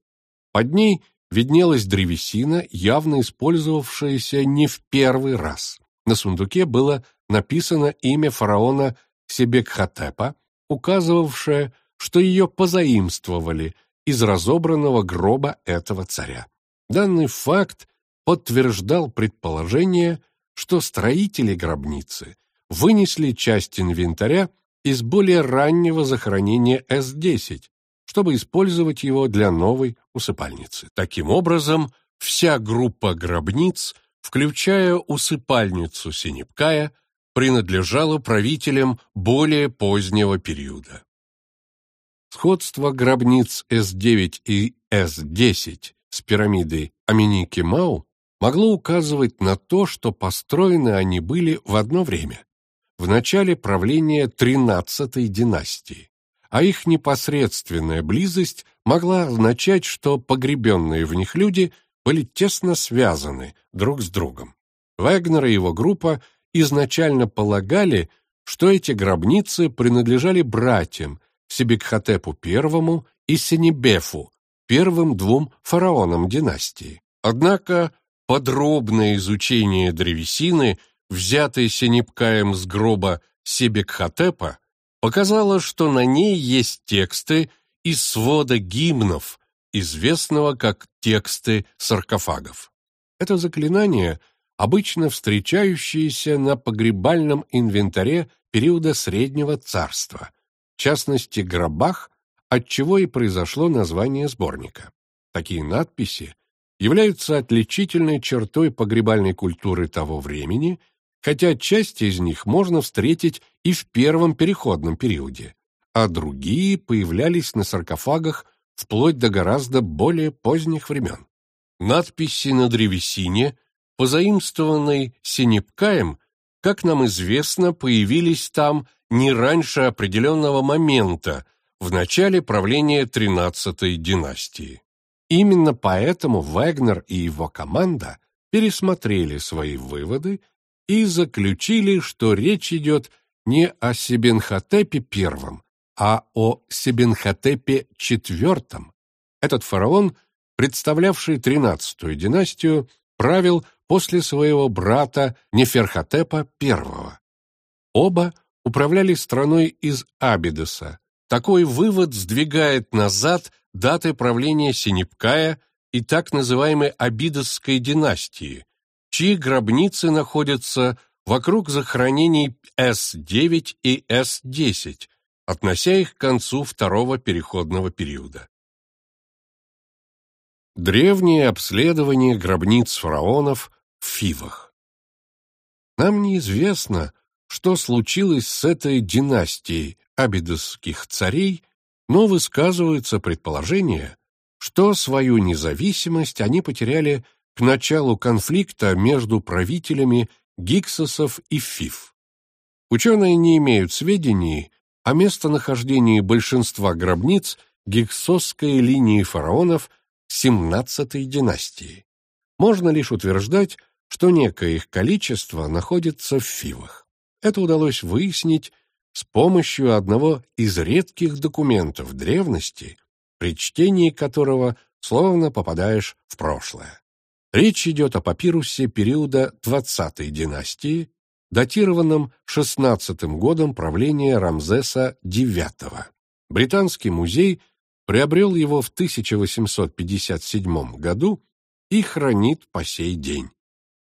Под ней виднелась древесина, явно использовавшаяся не в первый раз. На сундуке было написано имя фараона Себекхотепа, указывавшее, что ее позаимствовали из разобранного гроба этого царя. Данный факт подтверждал предположение, что строители гробницы вынесли часть инвентаря из более раннего захоронения С-10, чтобы использовать его для новой усыпальницы. Таким образом, вся группа гробниц, включая усыпальницу Синепкая, принадлежала правителям более позднего периода. Сходство гробниц С-9 и С-10 с пирамидой Аминики-Мау могло указывать на то, что построены они были в одно время, в начале правления XIII династии, а их непосредственная близость могла означать, что погребенные в них люди были тесно связаны друг с другом. Вегнер и его группа изначально полагали, что эти гробницы принадлежали братьям, Себекхотепу I и Сенебефу, первым двум фараонам династии. Однако подробное изучение древесины, взятой Сенепкаем с гроба Себекхотепа, показало, что на ней есть тексты из свода гимнов, известного как тексты саркофагов. Это заклинание, обычно встречающееся на погребальном инвентаре периода Среднего Царства, в частности гробах, от чего и произошло название сборника. Такие надписи являются отличительной чертой погребальной культуры того времени, хотя часть из них можно встретить и в первом переходном периоде, а другие появлялись на саркофагах вплоть до гораздо более поздних времен. Надписи на древесине, позаимствованной Синепкаем, как нам известно, появились там не раньше определенного момента, в начале правления XIII династии. Именно поэтому Вагнер и его команда пересмотрели свои выводы и заключили, что речь идет не о Себенхотепе I, а о Себенхотепе IV. Этот фараон, представлявший XIII династию, правил после своего брата Неферхотепа I. Оба – управляли страной из Абидоса. Такой вывод сдвигает назад даты правления Синепкая и так называемой Абидосской династии, чьи гробницы находятся вокруг захоронений С-9 и С-10, относя их к концу второго переходного периода. Древнее обследование гробниц фараонов в Фивах. Нам неизвестно, что случилось с этой династией абидосских царей, но высказывается предположение, что свою независимость они потеряли к началу конфликта между правителями Гиксосов и Фиф. Ученые не имеют сведений о местонахождении большинства гробниц гиксосской линии фараонов XVII династии. Можно лишь утверждать, что некое их количество находится в Фивах. Это удалось выяснить с помощью одного из редких документов древности, при чтении которого словно попадаешь в прошлое. Речь идет о папирусе периода 20-й династии, датированном 16-м годом правления Рамзеса IX. Британский музей приобрел его в 1857 году и хранит по сей день.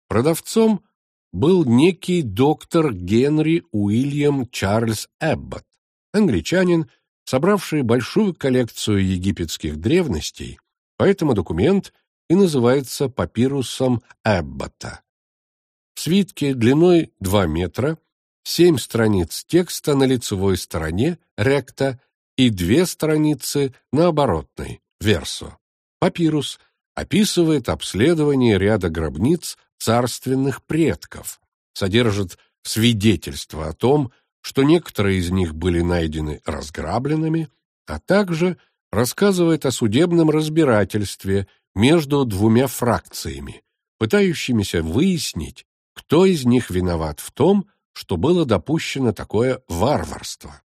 Продавцом был некий доктор Генри Уильям Чарльз Эббот. англичанин, собравший большую коллекцию египетских древностей, поэтому документ и называется папирусом Эббота. В свитке длиной 2 метра, 7 страниц текста на лицевой стороне, ректа, и две страницы на оборотной, версо. Папирус описывает обследование ряда гробниц царственных предков, содержит свидетельства о том, что некоторые из них были найдены разграбленными, а также рассказывает о судебном разбирательстве между двумя фракциями, пытающимися выяснить, кто из них виноват в том, что было допущено такое варварство.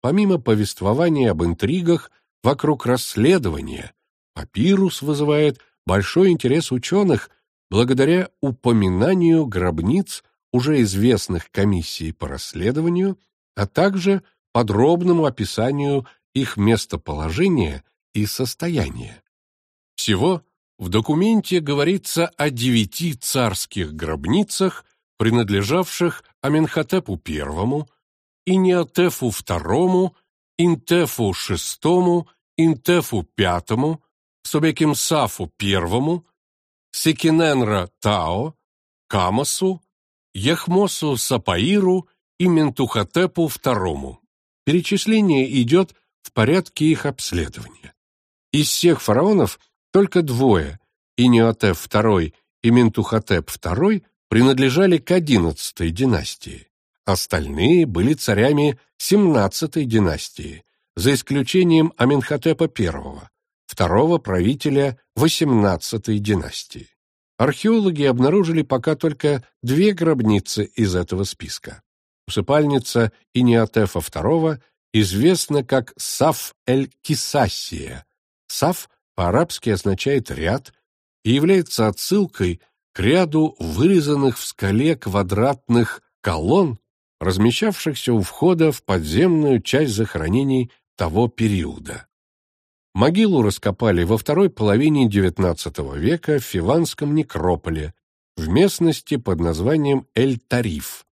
Помимо повествования об интригах вокруг расследования, папирус вызывает большой интерес ученых благодаря упоминанию гробниц уже известных комиссий по расследованию, а также подробному описанию их местоположения и состояния. Всего в документе говорится о девяти царских гробницах, принадлежавших Аменхотепу I, Иниотефу II, Интефу VI, Интефу V, Собекимсафу I, Секиненра Тао, Камасу, Яхмосу Сапаиру и Ментухотепу II. Перечисление идет в порядке их обследования. Из всех фараонов только двое, Иниотеп II и Ментухотеп II, принадлежали к XI династии. Остальные были царями XVII династии, за исключением Аменхотепа I, второго правителя XVIII династии. Археологи обнаружили пока только две гробницы из этого списка. Усыпальница Иниатефа II известна как Саф-эль-Кисассия. Саф по-арабски означает «ряд» и является отсылкой к ряду вырезанных в скале квадратных колонн, размещавшихся у входа в подземную часть захоронений того периода. Могилу раскопали во второй половине XIX века в Фиванском некрополе, в местности под названием Эль-Тариф.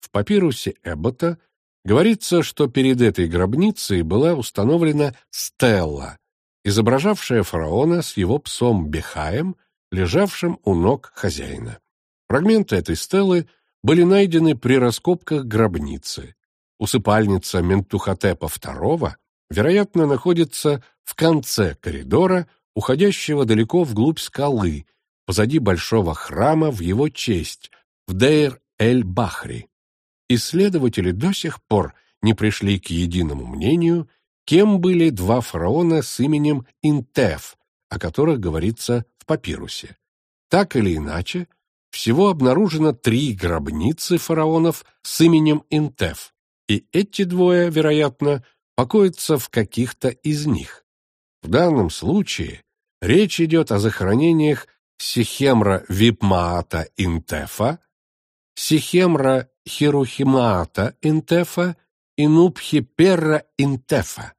В папирусе Эббота говорится, что перед этой гробницей была установлена стелла, изображавшая фараона с его псом Бехаем, лежавшим у ног хозяина. Фрагменты этой стелы были найдены при раскопках гробницы. Усыпальница Ментухотепа II, вероятно, находится в конце коридора, уходящего далеко вглубь скалы, позади большого храма в его честь, в Дейр-эль-Бахри. Исследователи до сих пор не пришли к единому мнению, кем были два фараона с именем Интеф, о которых говорится в папирусе. Так или иначе, всего обнаружено три гробницы фараонов с именем Интеф, и эти двое, вероятно, покоятся в каких-то из них. В данном случае речь идет о захоронениях Сихемра Випмаата Интефа, Сихемра Хирухимаата Интефа и Нубхиперра Интефа.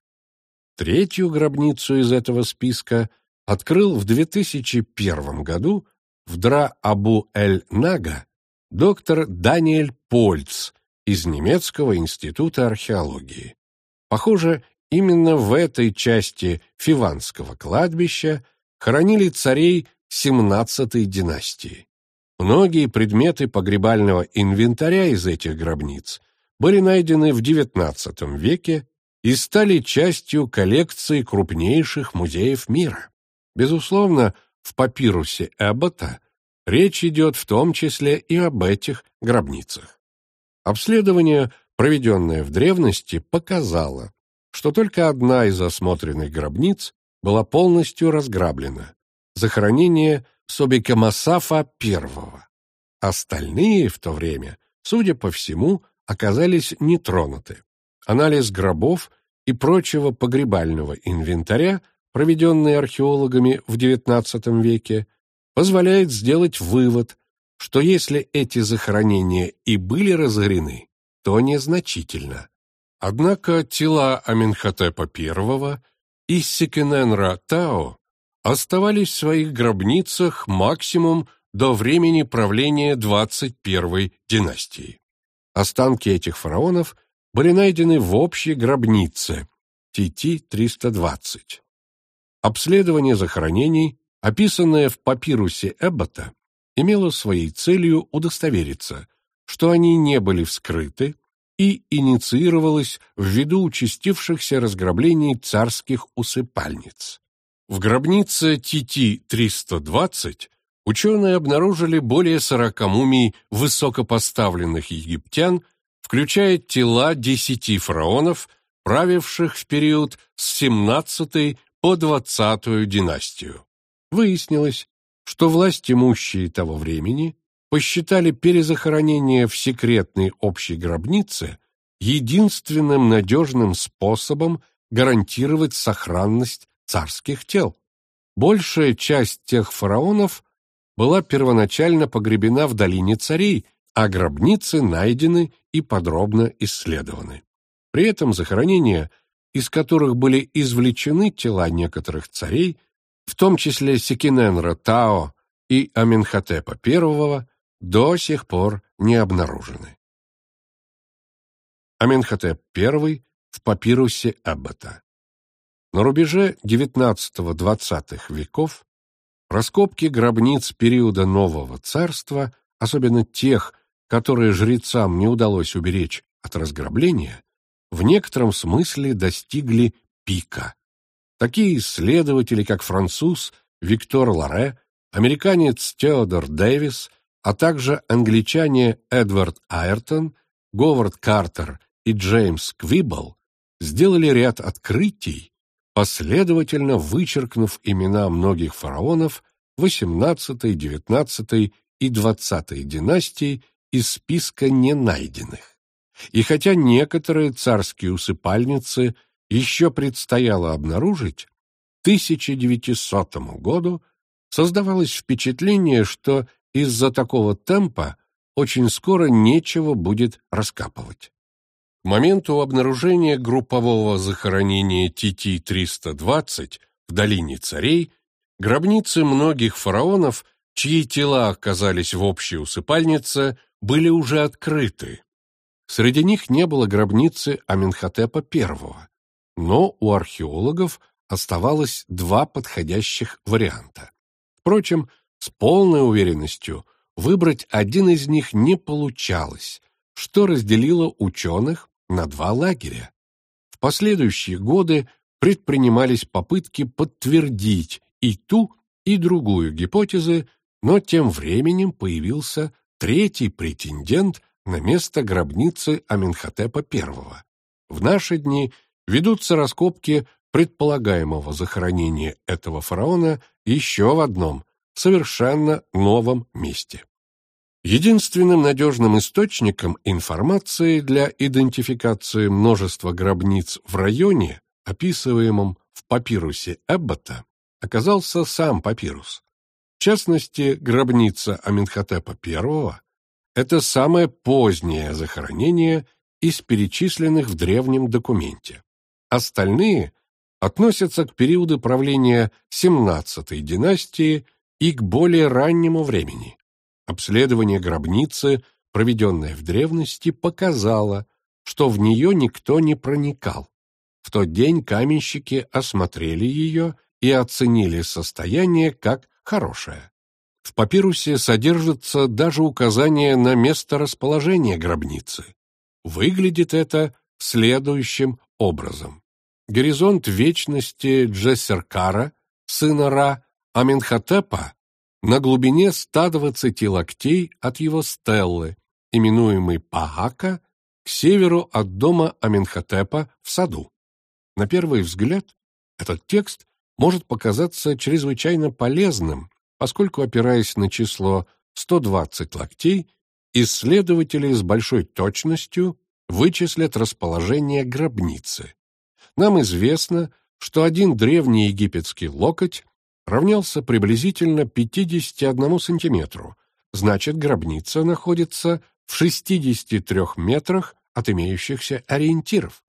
Третью гробницу из этого списка открыл в 2001 году в Дра-Абу-эль-Нага доктор Даниэль Польц из Немецкого института археологии. Похоже, Именно в этой части Фиванского кладбища хоронили царей XVII династии. Многие предметы погребального инвентаря из этих гробниц были найдены в XIX веке и стали частью коллекции крупнейших музеев мира. Безусловно, в папирусе Эббота речь идет в том числе и об этих гробницах. Обследование, проведенное в древности, показало, что только одна из осмотренных гробниц была полностью разграблена – захоронение Собикамасафа I. Остальные в то время, судя по всему, оказались нетронуты. Анализ гробов и прочего погребального инвентаря, проведенный археологами в XIX веке, позволяет сделать вывод, что если эти захоронения и были разорены, то незначительно. Однако тела Аменхотепа I и Секененра Тао оставались в своих гробницах максимум до времени правления 21 династии. Останки этих фараонов были найдены в общей гробнице ТТ-320. Обследование захоронений, описанное в папирусе Эббота, имело своей целью удостовериться, что они не были вскрыты и инициировалось ввиду участившихся разграблений царских усыпальниц. В гробнице ТТ-320 ученые обнаружили более 40 мумий высокопоставленных египтян, включая тела десяти фараонов, правивших в период с 17 по 20 династию. Выяснилось, что власть имущие того времени посчитали перезахоронение в секретной общей гробнице единственным надежным способом гарантировать сохранность царских тел. Большая часть тех фараонов была первоначально погребена в долине царей, а гробницы найдены и подробно исследованы. При этом захоронения, из которых были извлечены тела некоторых царей, в том числе Секиненра Тао и Аменхотепа I, до сих пор не обнаружены. Аменхотеп I в папирусе Эббота. На рубеже XIX-XX веков раскопки гробниц периода Нового Царства, особенно тех, которые жрецам не удалось уберечь от разграбления, в некотором смысле достигли пика. Такие исследователи, как француз Виктор Ларе, американец Теодор Дэвис, а также англичане Эдвард Айртон, Говард Картер и Джеймс Квиббл сделали ряд открытий, последовательно вычеркнув имена многих фараонов XVIII, XIX и XX династий из списка ненайденных. И хотя некоторые царские усыпальницы еще предстояло обнаружить, к 1900 году создавалось впечатление, что из-за такого темпа очень скоро нечего будет раскапывать. К моменту обнаружения группового захоронения ТТ-320 в долине царей гробницы многих фараонов, чьи тела оказались в общей усыпальнице, были уже открыты. Среди них не было гробницы Аменхотепа I, но у археологов оставалось два подходящих варианта. Впрочем, с полной уверенностью выбрать один из них не получалось, что разделило ученых на два лагеря. В последующие годы предпринимались попытки подтвердить и ту, и другую гипотезы, но тем временем появился третий претендент на место гробницы Аменхотепа I. В наши дни ведутся раскопки предполагаемого захоронения этого фараона еще в одном, совершенно новом месте. Единственным надежным источником информации для идентификации множества гробниц в районе, описываемом в папирусе Эббота, оказался сам папирус. В частности, гробница Аменхотепа I – это самое позднее захоронение из перечисленных в древнем документе. Остальные относятся к периоду правления XVII династии и к более раннему времени. Обследование гробницы, проведенное в древности, показало, что в нее никто не проникал. В тот день каменщики осмотрели ее и оценили состояние как хорошее. В папирусе содержится даже указание на место расположения гробницы. Выглядит это следующим образом. Горизонт вечности Джессеркара, сына Ра, Аменхотепа на глубине 120 локтей от его стеллы, именуемой Паака, к северу от дома Аменхотепа в саду. На первый взгляд, этот текст может показаться чрезвычайно полезным, поскольку, опираясь на число 120 локтей, исследователи с большой точностью вычислят расположение гробницы. Нам известно, что один древний египетский локоть равнялся приблизительно 51 сантиметру, значит, гробница находится в 63 метрах от имеющихся ориентиров.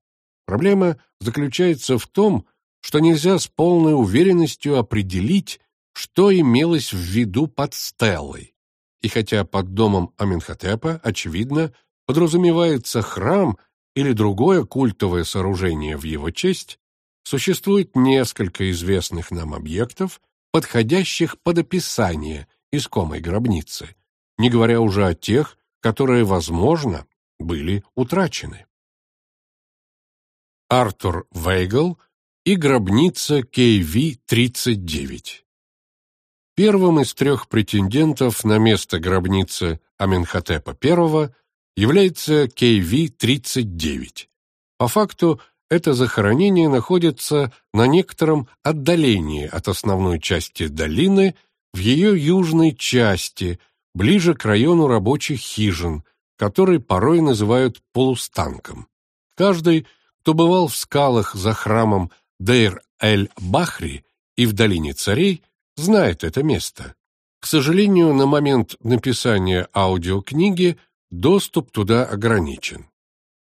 Проблема заключается в том, что нельзя с полной уверенностью определить, что имелось в виду под стеллой. И хотя под домом Аменхотепа, очевидно, подразумевается храм, или другое культовое сооружение в его честь, существует несколько известных нам объектов, подходящих под описание искомой гробницы, не говоря уже о тех, которые, возможно, были утрачены. Артур Вейгл и гробница KV-39 Первым из трех претендентов на место гробницы Аменхотепа I является KV-39. По факту, это захоронение находится на некотором отдалении от основной части долины в ее южной части, ближе к району рабочих хижин, который порой называют полустанком. Каждый, кто бывал в скалах за храмом Дейр-эль-Бахри и в долине царей, знает это место. К сожалению, на момент написания аудиокниги доступ туда ограничен.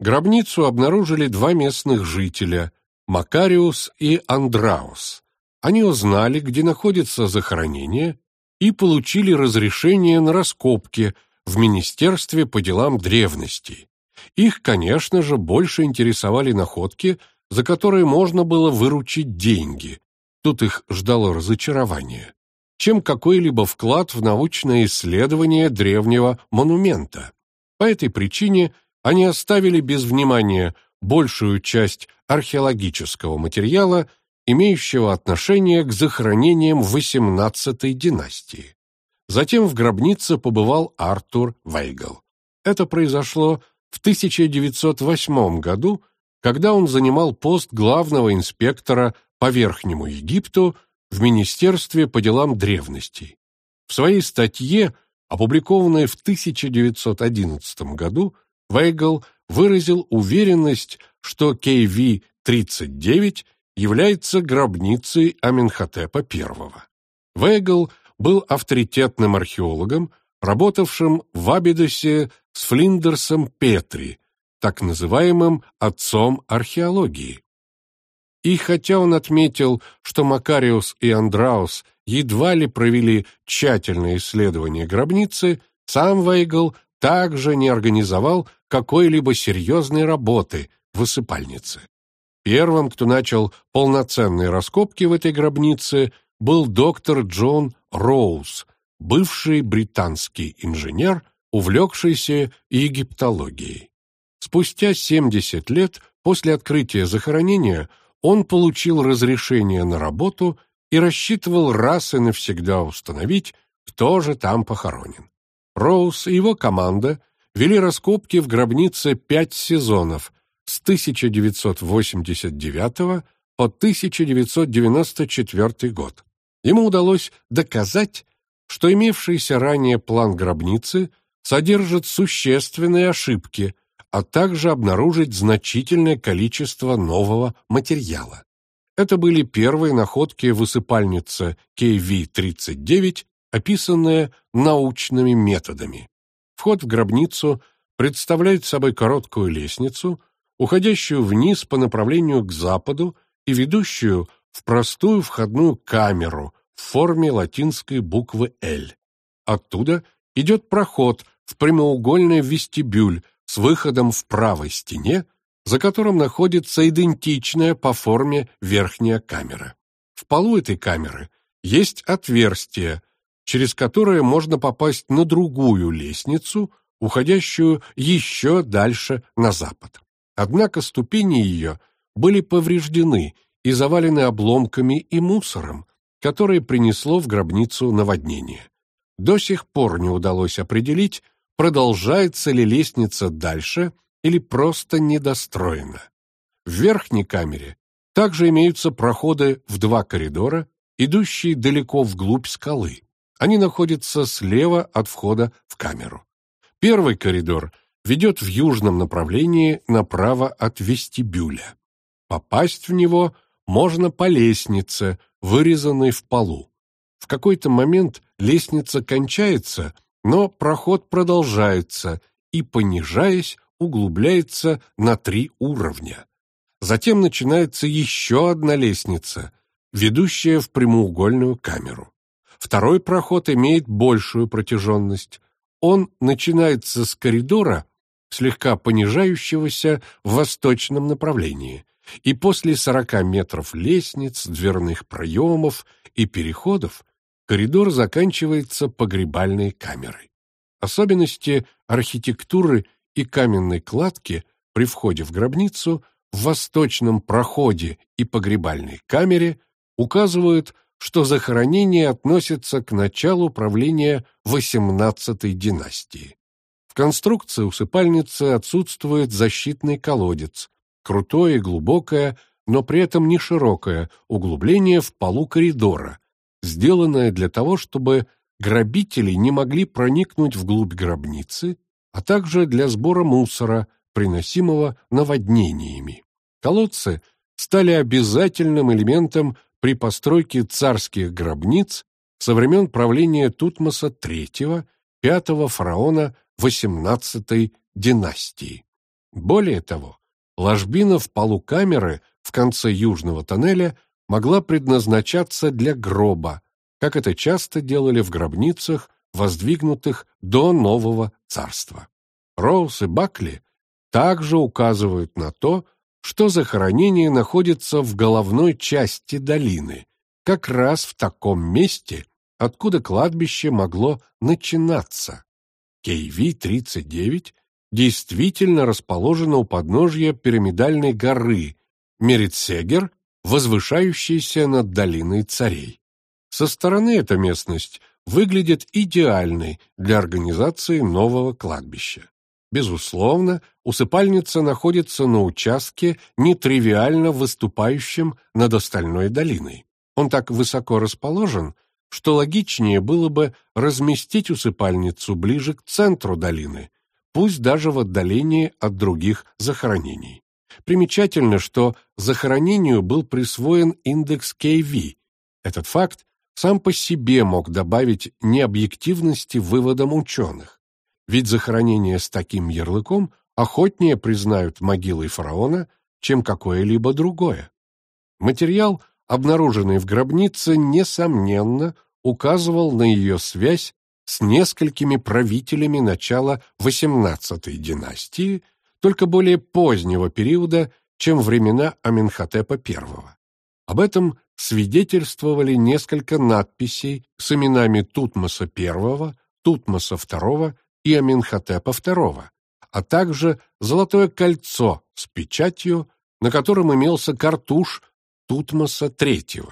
Гробницу обнаружили два местных жителя – Макариус и Андраус. Они узнали, где находится захоронение, и получили разрешение на раскопки в Министерстве по делам древностей. Их, конечно же, больше интересовали находки, за которые можно было выручить деньги, тут их ждало разочарование, чем какой-либо вклад в научное исследование древнего монумента. По этой причине они оставили без внимания большую часть археологического материала, имеющего отношение к захоронениям XVIII династии. Затем в гробнице побывал Артур Вейгл. Это произошло в 1908 году, когда он занимал пост главного инспектора по Верхнему Египту в Министерстве по делам древностей. В своей статье, опубликованной в 1911 году, Вейгл выразил уверенность, что KV-39 является гробницей Аменхотепа I. Вейгл был авторитетным археологом, работавшим в Абидосе с Флиндерсом Петри, так называемым отцом археологии. И хотя он отметил, что Макариус и Андраус едва ли провели тщательное исследование гробницы, сам Вейгл также не организовал какой-либо серьезной работы в высыпальнице. Первым, кто начал полноценные раскопки в этой гробнице, был доктор Джон Роуз, бывший британский инженер, увлекшийся египтологией. Спустя 70 лет после открытия захоронения он получил разрешение на работу и рассчитывал раз и навсегда установить, кто же там похоронен. Роуз и его команда вели раскопки в гробнице пять сезонов с 1989 по 1994 год. Ему удалось доказать, что имевшийся ранее план гробницы содержит существенные ошибки, а также обнаружить значительное количество нового материала. Это были первые находки в высыпальнице KV-39, описанные научными методами. Вход в гробницу представляет собой короткую лестницу, уходящую вниз по направлению к западу и ведущую в простую входную камеру в форме латинской буквы «Л». Оттуда идет проход в прямоугольный вестибюль с выходом в правой стене, за которым находится идентичная по форме верхняя камера. В полу этой камеры есть отверстие, через которое можно попасть на другую лестницу, уходящую еще дальше на запад. Однако ступени ее были повреждены и завалены обломками и мусором, которое принесло в гробницу наводнение. До сих пор не удалось определить, продолжается ли лестница дальше или просто недостроена. В верхней камере также имеются проходы в два коридора, идущие далеко вглубь скалы. Они находятся слева от входа в камеру. Первый коридор ведет в южном направлении направо от вестибюля. Попасть в него можно по лестнице, вырезанной в полу. В какой-то момент лестница кончается, но проход продолжается и, понижаясь, углубляется на три уровня. Затем начинается еще одна лестница, ведущая в прямоугольную камеру. Второй проход имеет большую протяженность. Он начинается с коридора, слегка понижающегося в восточном направлении, и после сорока метров лестниц, дверных проемов и переходов коридор заканчивается погребальной камерой. Особенности архитектуры и каменной кладки при входе в гробницу в восточном проходе и погребальной камере указывают, что захоронение относится к началу правления XVIII династии. В конструкции усыпальницы отсутствует защитный колодец, крутое и глубокое, но при этом не широкое углубление в полу коридора, сделанное для того, чтобы грабители не могли проникнуть вглубь гробницы, а также для сбора мусора, приносимого наводнениями. Колодцы стали обязательным элементом при постройке царских гробниц со времен правления Тутмоса III, пятого фараона XVIII династии. Более того, ложбина в полу камеры в конце южного тоннеля могла предназначаться для гроба, как это часто делали в гробницах, воздвигнутых до нового царства. Роуз и Бакли также указывают на то, что захоронение находится в головной части долины, как раз в таком месте, откуда кладбище могло начинаться. KV-39 действительно расположена у подножья пирамидальной горы Меритсегер, возвышающейся над долиной царей. Со стороны эта местность выглядит идеальной для организации нового кладбища. Безусловно, усыпальница находится на участке, нетривиально выступающем над остальной долиной. Он так высоко расположен, что логичнее было бы разместить усыпальницу ближе к центру долины, пусть даже в отдалении от других захоронений. Примечательно, что захоронению был присвоен индекс KV. Этот факт сам по себе мог добавить необъективности выводам ученых ведь захоронение с таким ярлыком охотнее признают могилой фараона, чем какое-либо другое. Материал, обнаруженный в гробнице, несомненно, указывал на ее связь с несколькими правителями начала XVIII династии, только более позднего периода, чем времена Аменхотепа I. Об этом свидетельствовали несколько надписей с именами Тутмоса I, Тутмоса II и Аминхотепа II, а также золотое кольцо с печатью, на котором имелся картуш Тутмоса III.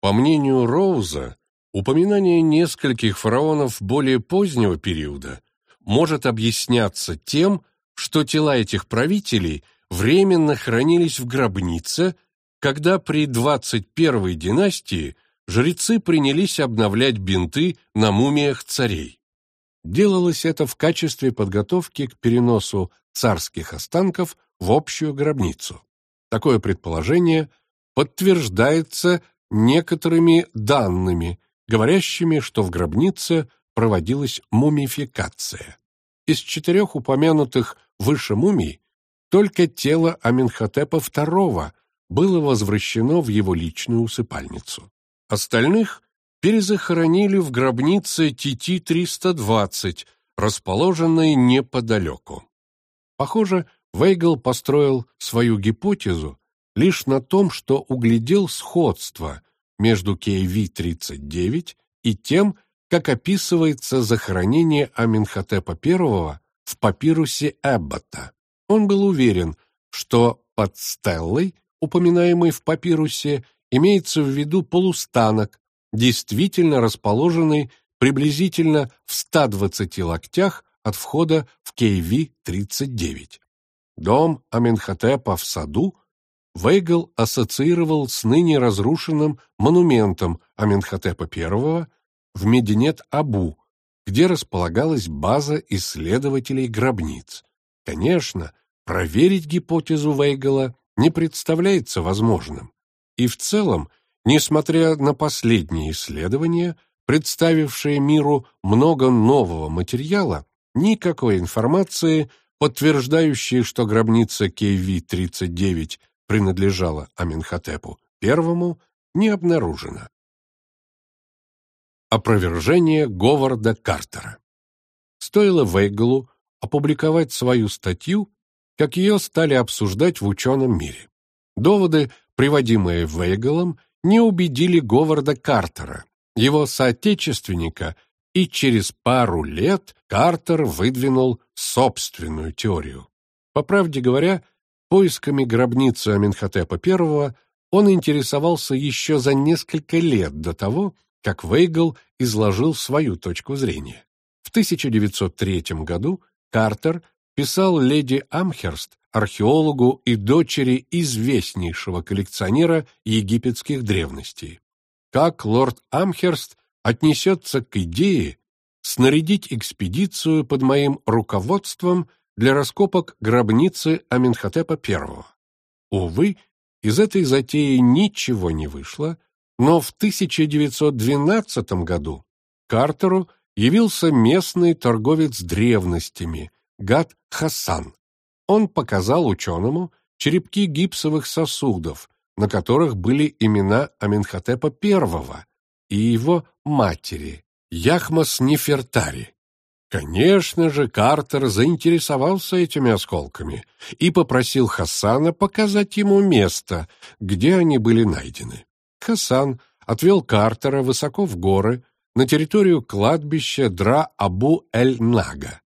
По мнению Роуза, упоминание нескольких фараонов более позднего периода может объясняться тем, что тела этих правителей временно хранились в гробнице, когда при 21-й династии жрецы принялись обновлять бинты на мумиях царей. Делалось это в качестве подготовки к переносу царских останков в общую гробницу. Такое предположение подтверждается некоторыми данными, говорящими, что в гробнице проводилась мумификация. Из четырех упомянутых выше мумий только тело Аменхотепа II было возвращено в его личную усыпальницу. Остальных перезахоронили в гробнице Тити-320, расположенной неподалеку. Похоже, Вейгл построил свою гипотезу лишь на том, что углядел сходство между KV-39 и тем, как описывается захоронение Аменхотепа I в папирусе Эббота. Он был уверен, что под стеллой, упоминаемой в папирусе, имеется в виду полустанок, действительно расположенный приблизительно в 120 локтях от входа в KV-39. Дом Аменхотепа в саду Вейгл ассоциировал с ныне разрушенным монументом Аменхотепа I в Мединет-Абу, где располагалась база исследователей гробниц. Конечно, проверить гипотезу Вейгела не представляется возможным. И в целом Несмотря на последние исследования, представившие миру много нового материала, никакой информации, подтверждающей, что гробница KV-39 принадлежала Аменхотепу I, не обнаружено. Опровержение Говарда Картера Стоило Вейгалу опубликовать свою статью, как ее стали обсуждать в ученом мире. Доводы, приводимые Вейгалом, не убедили Говарда Картера, его соотечественника, и через пару лет Картер выдвинул собственную теорию. По правде говоря, поисками гробницы Аменхотепа I он интересовался еще за несколько лет до того, как Вейгл изложил свою точку зрения. В 1903 году Картер писал леди Амхерст, археологу и дочери известнейшего коллекционера египетских древностей. Как лорд Амхерст отнесется к идее снарядить экспедицию под моим руководством для раскопок гробницы Аменхотепа I. Увы, из этой затеи ничего не вышло, но в 1912 году Картеру явился местный торговец древностями Гад Хасан. Он показал ученому черепки гипсовых сосудов, на которых были имена Аменхотепа I и его матери, Яхмас Нефертари. Конечно же, Картер заинтересовался этими осколками и попросил Хасана показать ему место, где они были найдены. Хасан отвел Картера высоко в горы, на территорию кладбища Дра-Абу-эль-Нага.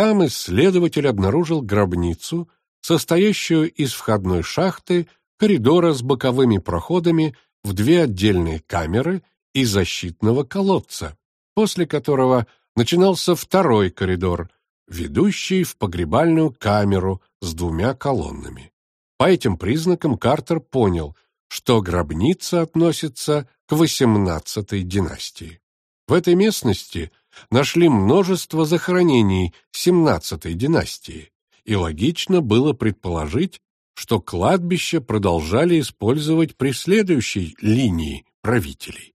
Там исследователь обнаружил гробницу, состоящую из входной шахты, коридора с боковыми проходами в две отдельные камеры и защитного колодца, после которого начинался второй коридор, ведущий в погребальную камеру с двумя колоннами. По этим признакам Картер понял, что гробница относится к XVIII династии. В этой местности нашли множество захоронений XVII династии, и логично было предположить, что кладбище продолжали использовать при следующей линии правителей.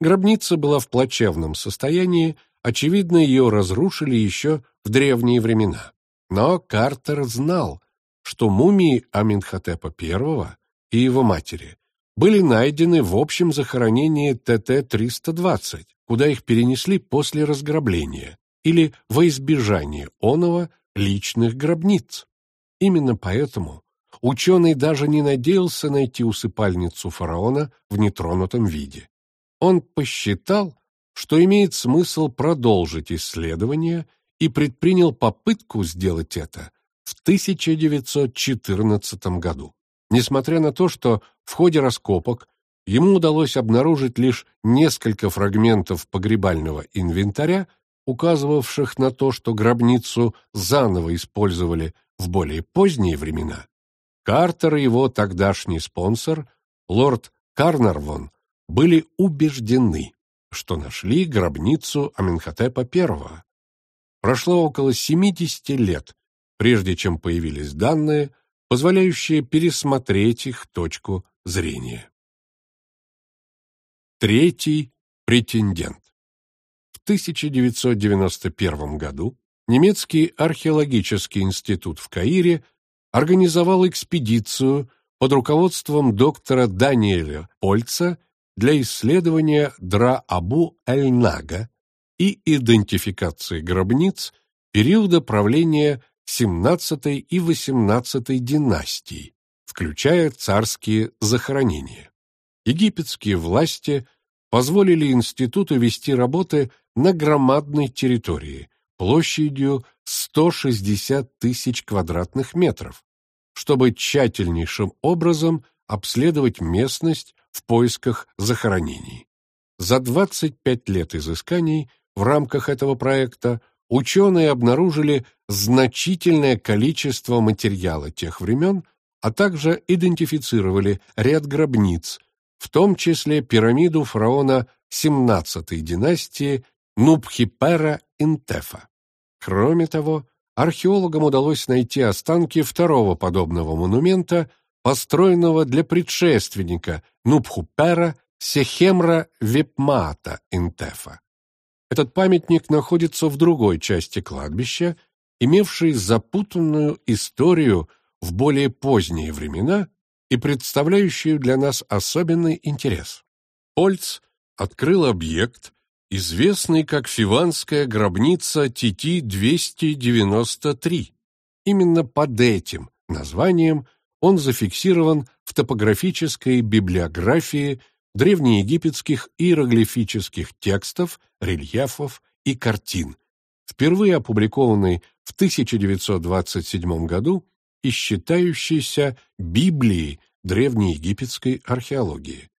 Гробница была в плачевном состоянии, очевидно, ее разрушили еще в древние времена. Но Картер знал, что мумии Аминхотепа I и его матери были найдены в общем захоронении ТТ-320, куда их перенесли после разграбления или во избежание оного личных гробниц. Именно поэтому ученый даже не надеялся найти усыпальницу фараона в нетронутом виде. Он посчитал, что имеет смысл продолжить исследование и предпринял попытку сделать это в 1914 году. Несмотря на то, что в ходе раскопок ему удалось обнаружить лишь несколько фрагментов погребального инвентаря, указывавших на то, что гробницу заново использовали в более поздние времена, Картер и его тогдашний спонсор, лорд Карнарвон, были убеждены, что нашли гробницу Аменхотепа I. Прошло около 70 лет, прежде чем появились данные, позволяющие пересмотреть их точку зрения. Третий претендент. В 1991 году немецкий археологический институт в Каире организовал экспедицию под руководством доктора Даниэля Польца для исследования Дра-Абу-эль-Нага и идентификации гробниц периода правления XVII и XVIII династий, включая царские захоронения. Египетские власти позволили институту вести работы на громадной территории, площадью 160 тысяч квадратных метров, чтобы тщательнейшим образом обследовать местность в поисках захоронений. За 25 лет изысканий в рамках этого проекта ученые обнаружили значительное количество материала тех времен, а также идентифицировали ряд гробниц, в том числе пирамиду фараона XVII династии Нубхипера Интефа. Кроме того, археологам удалось найти останки второго подобного монумента, построенного для предшественника Нубхупера Сехемра Вепмата Интефа. Этот памятник находится в другой части кладбища, имевшей запутанную историю в более поздние времена и представляющую для нас особенный интерес. Ольц открыл объект, известный как Фиванская гробница Тити-293. Именно под этим названием он зафиксирован в топографической библиографии древнеегипетских иероглифических текстов, рельефов и картин, впервые опубликованной в 1927 году и считающейся Библией древнеегипетской археологии.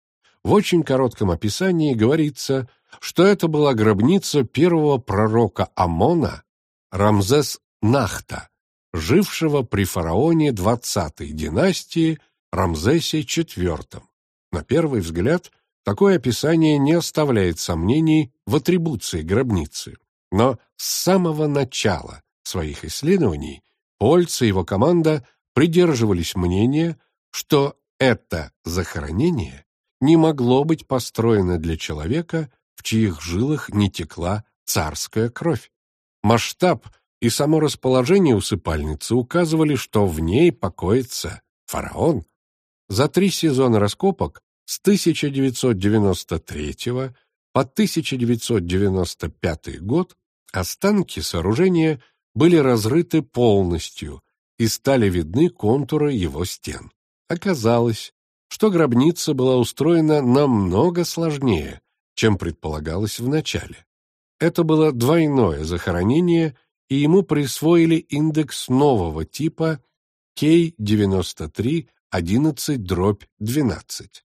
В очень коротком описании говорится, что это была гробница первого пророка Амона Рамзес Нахта, жившего при фараоне 20-й династии Рамзесе IV. На первый взгляд, такое описание не оставляет сомнений в атрибуции гробницы, но с самого начала своих исследований Польц и его команда придерживались мнения, что это захоронение не могло быть построено для человека, в чьих жилах не текла царская кровь. Масштаб и само расположение усыпальницы указывали, что в ней покоится фараон. За три сезона раскопок с 1993 по 1995 год останки сооружения были разрыты полностью и стали видны контуры его стен. Оказалось, что гробница была устроена намного сложнее, чем предполагалось вначале. Это было двойное захоронение, и ему присвоили индекс нового типа K9311-12.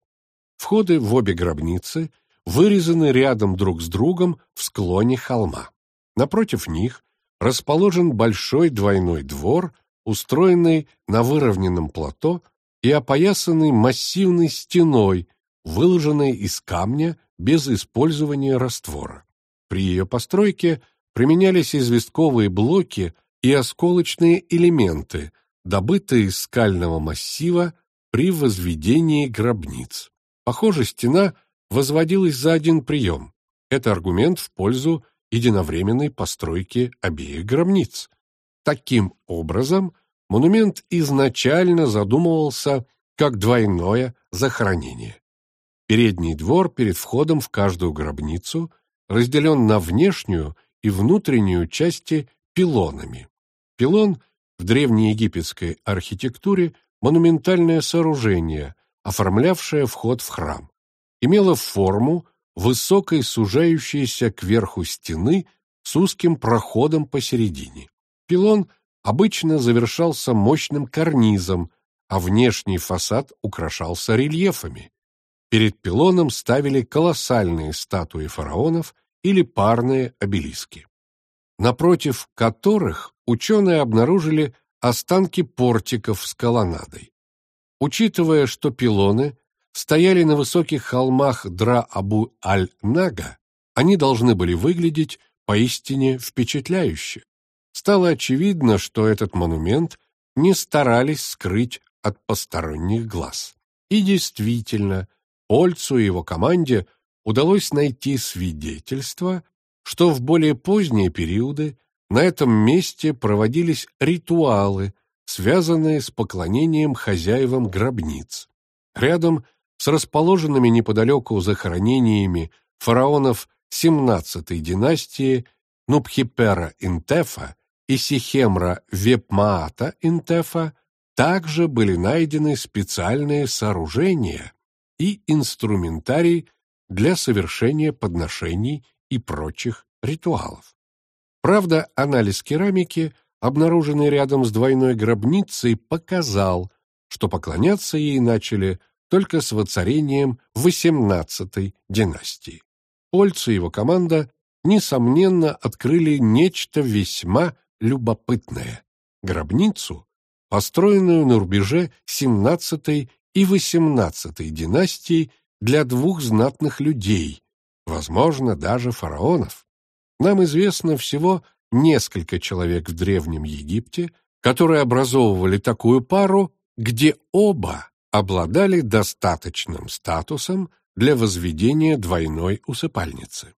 Входы в обе гробницы вырезаны рядом друг с другом в склоне холма. Напротив них расположен большой двойной двор, устроенный на выровненном плато и опоясанный массивной стеной, выложенной из камня без использования раствора. При ее постройке применялись известковые блоки и осколочные элементы, добытые из скального массива при возведении гробниц. Похоже, стена возводилась за один прием. Это аргумент в пользу единовременной постройки обеих гробниц. Таким образом, монумент изначально задумывался как двойное захоронение. Передний двор перед входом в каждую гробницу разделен на внешнюю и внутреннюю части пилонами. Пилон в древнеегипетской архитектуре монументальное сооружение, оформлявшее вход в храм. Имело форму высокой сужающейся кверху стены с узким проходом посередине. Пилон обычно завершался мощным карнизом, а внешний фасад украшался рельефами. Перед пилоном ставили колоссальные статуи фараонов или парные обелиски, напротив которых ученые обнаружили останки портиков с колоннадой. Учитывая, что пилоны стояли на высоких холмах Дра-Абу-Аль-Нага, они должны были выглядеть поистине впечатляюще стало очевидно, что этот монумент не старались скрыть от посторонних глаз. И действительно, Ольцу и его команде удалось найти свидетельства, что в более поздние периоды на этом месте проводились ритуалы, связанные с поклонением хозяевам гробниц. Рядом с расположенными неподалеку захоронениями фараонов XVII династии Нубхипера Интефа и Сихемра Вепмаата Интефа также были найдены специальные сооружения и инструментарий для совершения подношений и прочих ритуалов. Правда, анализ керамики, обнаруженный рядом с двойной гробницей, показал, что поклоняться ей начали только с воцарением XVIII династии. Ольц и его команда, несомненно, открыли нечто весьма любопытное – гробницу, построенную на рубеже XVII и XVIII династий для двух знатных людей, возможно, даже фараонов. Нам известно всего несколько человек в Древнем Египте, которые образовывали такую пару, где оба обладали достаточным статусом для возведения двойной усыпальницы.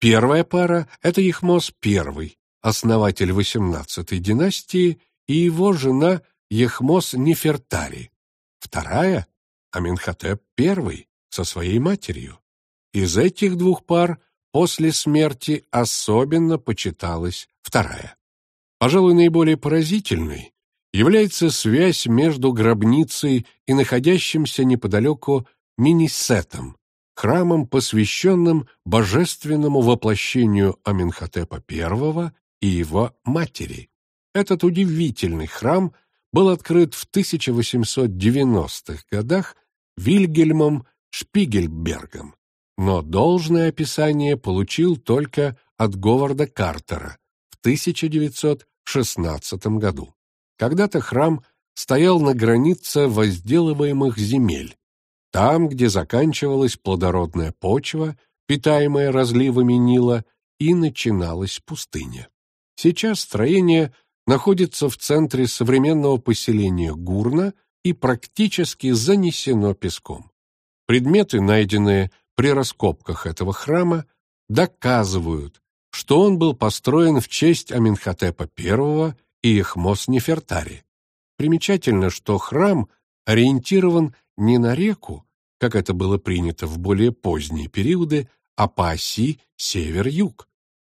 Первая пара – это Ехмос I, основатель XVIII династии, и его жена Ехмос Нефертари. Вторая – Аминхотеп I со своей матерью. Из этих двух пар после смерти особенно почиталась вторая. Пожалуй, наиболее поразительной является связь между гробницей и находящимся неподалеку Минисетом, храмом, посвященным божественному воплощению Аменхотепа I и его матери. Этот удивительный храм был открыт в 1890-х годах Вильгельмом Шпигельбергом, но должное описание получил только от Говарда Картера в 1916 году. Когда-то храм стоял на границе возделываемых земель, там, где заканчивалась плодородная почва, питаемая разливами Нила, и начиналась пустыня. Сейчас строение находится в центре современного поселения Гурна и практически занесено песком. Предметы, найденные при раскопках этого храма, доказывают, что он был построен в честь Аминхотепа I и Эхмос Нефертари. Примечательно, что храм ориентирован не на реку, как это было принято в более поздние периоды, а по оси север-юг.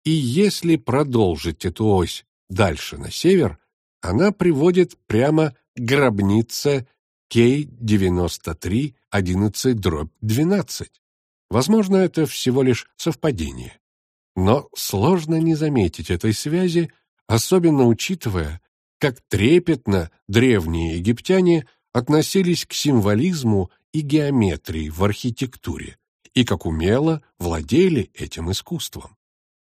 И если продолжить эту ось дальше на север, она приводит прямо к гробнице К-93-11-12. Возможно, это всего лишь совпадение. Но сложно не заметить этой связи, особенно учитывая, как трепетно древние египтяне относились к символизму и геометрии в архитектуре и как умело владели этим искусством.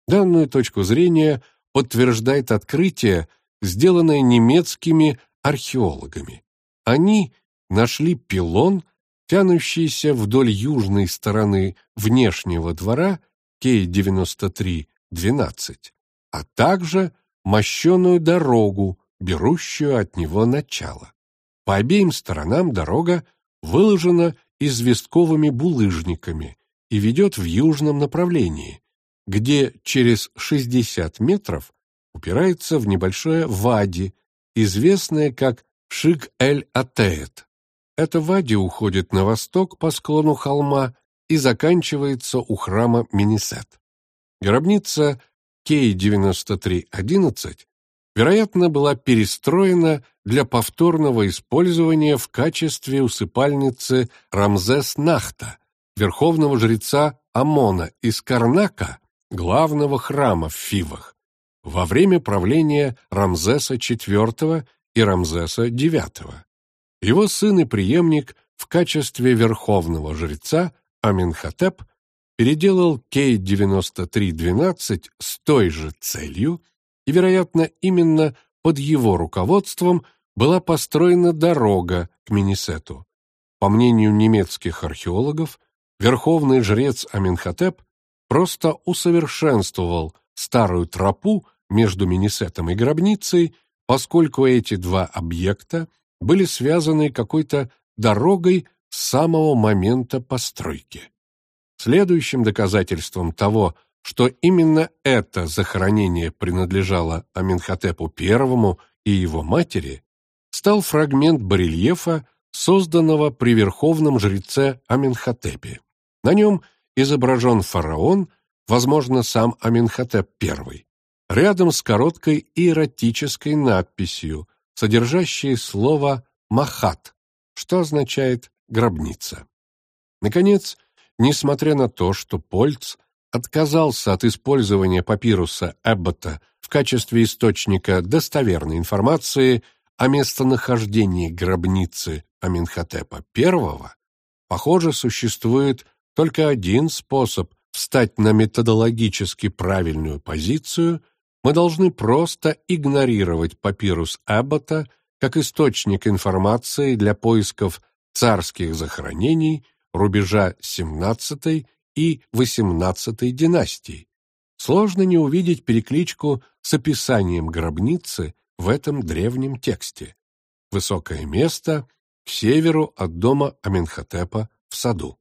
Данную точку зрения подтверждает открытие, сделанное немецкими археологами. Они нашли пилон, тянущийся вдоль южной стороны внешнего двора Кей-93-12, а также мощеную дорогу, берущую от него начало. По обеим сторонам дорога выложена известковыми булыжниками и ведет в южном направлении, где через 60 метров упирается в небольшое вади, известное как Шик-эль-Атеет. Эта вади уходит на восток по склону холма и заканчивается у храма Минисет. Гробница Кей-9311 вероятно, была перестроена для повторного использования в качестве усыпальницы Рамзес-Нахта, верховного жреца Амона из Карнака, главного храма в Фивах, во время правления Рамзеса IV и Рамзеса IX. Его сын и преемник в качестве верховного жреца Аминхотеп переделал Кей-9312 с той же целью, и, вероятно, именно под его руководством была построена дорога к Минисету. По мнению немецких археологов, верховный жрец Аменхотеп просто усовершенствовал старую тропу между Минисетом и гробницей, поскольку эти два объекта были связаны какой-то дорогой с самого момента постройки. Следующим доказательством того, что именно это захоронение принадлежало Аменхотепу I и его матери, стал фрагмент барельефа, созданного при верховном жреце Аменхотепе. На нем изображен фараон, возможно, сам Аменхотеп I, рядом с короткой иеротической надписью, содержащей слово «махат», что означает «гробница». Наконец, несмотря на то, что Польц отказался от использования папируса Эббота в качестве источника достоверной информации о местонахождении гробницы Аменхотепа I, похоже, существует только один способ встать на методологически правильную позицию, мы должны просто игнорировать папирус Эббота как источник информации для поисков царских захоронений рубежа XVII и XVIII династий. Сложно не увидеть перекличку с описанием гробницы в этом древнем тексте. Высокое место к северу от дома Аменхотепа в саду.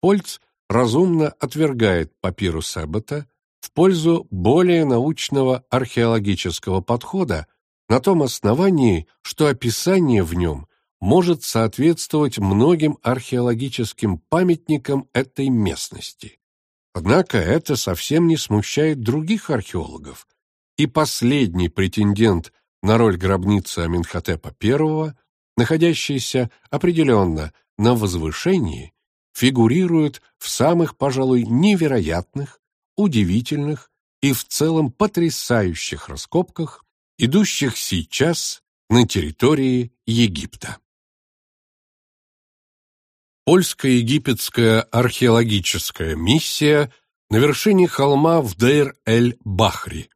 Польц разумно отвергает папирус Эббота в пользу более научного археологического подхода на том основании, что описание в нем может соответствовать многим археологическим памятникам этой местности. Однако это совсем не смущает других археологов, и последний претендент на роль гробницы Аминхотепа I, находящийся определенно на возвышении, фигурирует в самых, пожалуй, невероятных, удивительных и в целом потрясающих раскопках, идущих сейчас на территории Египта. Польско-египетская археологическая миссия на вершине холма в Дейр-эль-Бахри.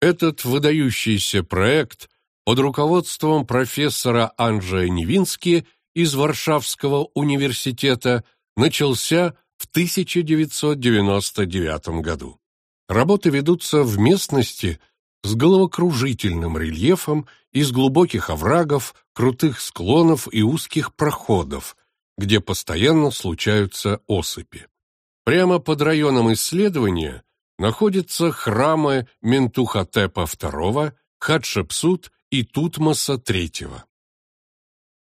Этот выдающийся проект под руководством профессора Анджея Невински из Варшавского университета начался в 1999 году. Работы ведутся в местности с головокружительным рельефом из глубоких оврагов, крутых склонов и узких проходов, где постоянно случаются осыпи. Прямо под районом исследования находятся храмы Ментухотепа II, Хатшепсут и Тутмоса III.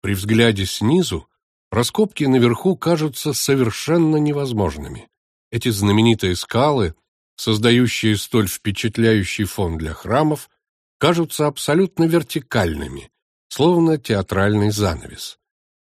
При взгляде снизу раскопки наверху кажутся совершенно невозможными. Эти знаменитые скалы, создающие столь впечатляющий фон для храмов, кажутся абсолютно вертикальными, словно театральный занавес.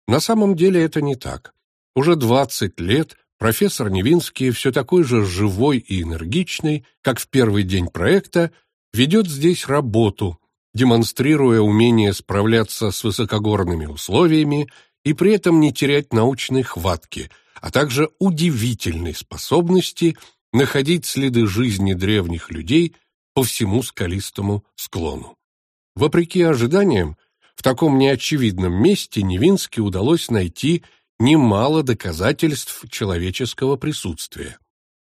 На самом деле это не так. Уже 20 лет профессор Невинский, все такой же живой и энергичный, как в первый день проекта, ведет здесь работу, демонстрируя умение справляться с высокогорными условиями и при этом не терять научной хватки, а также удивительной способности находить следы жизни древних людей по всему скалистому склону. Вопреки ожиданиям, в таком неочевидном месте Невински удалось найти немало доказательств человеческого присутствия.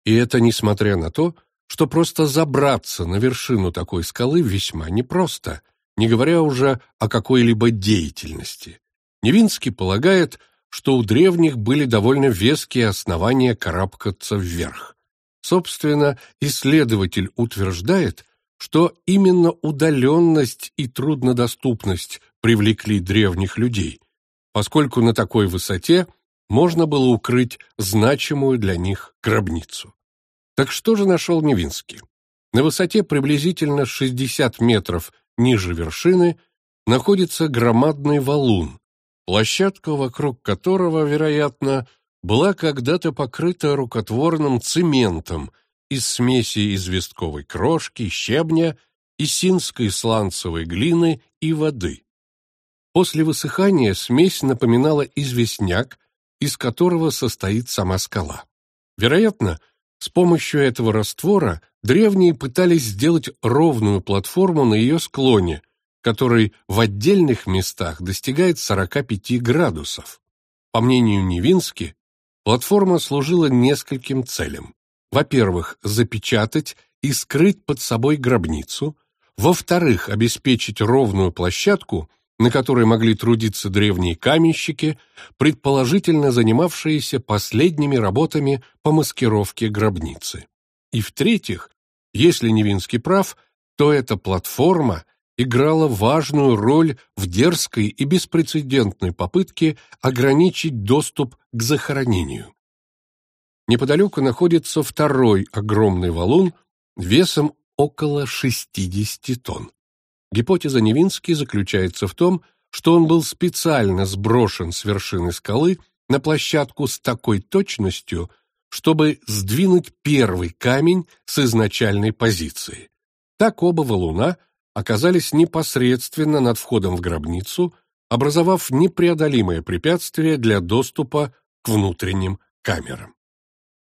И это несмотря на то, что просто забраться на вершину такой скалы весьма непросто, не говоря уже о какой-либо деятельности. Невинский полагает, что у древних были довольно веские основания карабкаться вверх. Собственно, исследователь утверждает, что именно удаленность и труднодоступность привлекли древних людей, поскольку на такой высоте можно было укрыть значимую для них гробницу. Так что же нашел Невинский? На высоте приблизительно 60 метров ниже вершины находится громадный валун, площадка вокруг которого, вероятно, была когда-то покрыта рукотворным цементом из смеси известковой крошки, щебня, исинской сланцевой глины и воды. После высыхания смесь напоминала известняк, из которого состоит сама скала. Вероятно, с помощью этого раствора древние пытались сделать ровную платформу на ее склоне, который в отдельных местах достигает 45 градусов. По мнению Невински, платформа служила нескольким целям. Во-первых, запечатать и скрыть под собой гробницу. Во-вторых, обеспечить ровную площадку, на которой могли трудиться древние каменщики, предположительно занимавшиеся последними работами по маскировке гробницы. И в-третьих, если Невинский прав, то эта платформа играла важную роль в дерзкой и беспрецедентной попытке ограничить доступ к захоронению. Неподалеку находится второй огромный валун весом около 60 тонн. Гипотеза Невински заключается в том, что он был специально сброшен с вершины скалы на площадку с такой точностью, чтобы сдвинуть первый камень с изначальной позиции. Так оба валуна оказались непосредственно над входом в гробницу, образовав непреодолимое препятствие для доступа к внутренним камерам.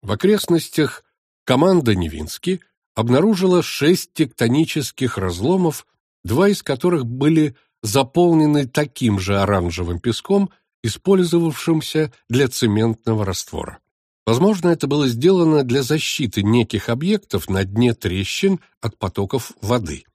В окрестностях команда Невински обнаружила шесть тектонических разломов два из которых были заполнены таким же оранжевым песком, использовавшимся для цементного раствора. Возможно, это было сделано для защиты неких объектов на дне трещин от потоков воды.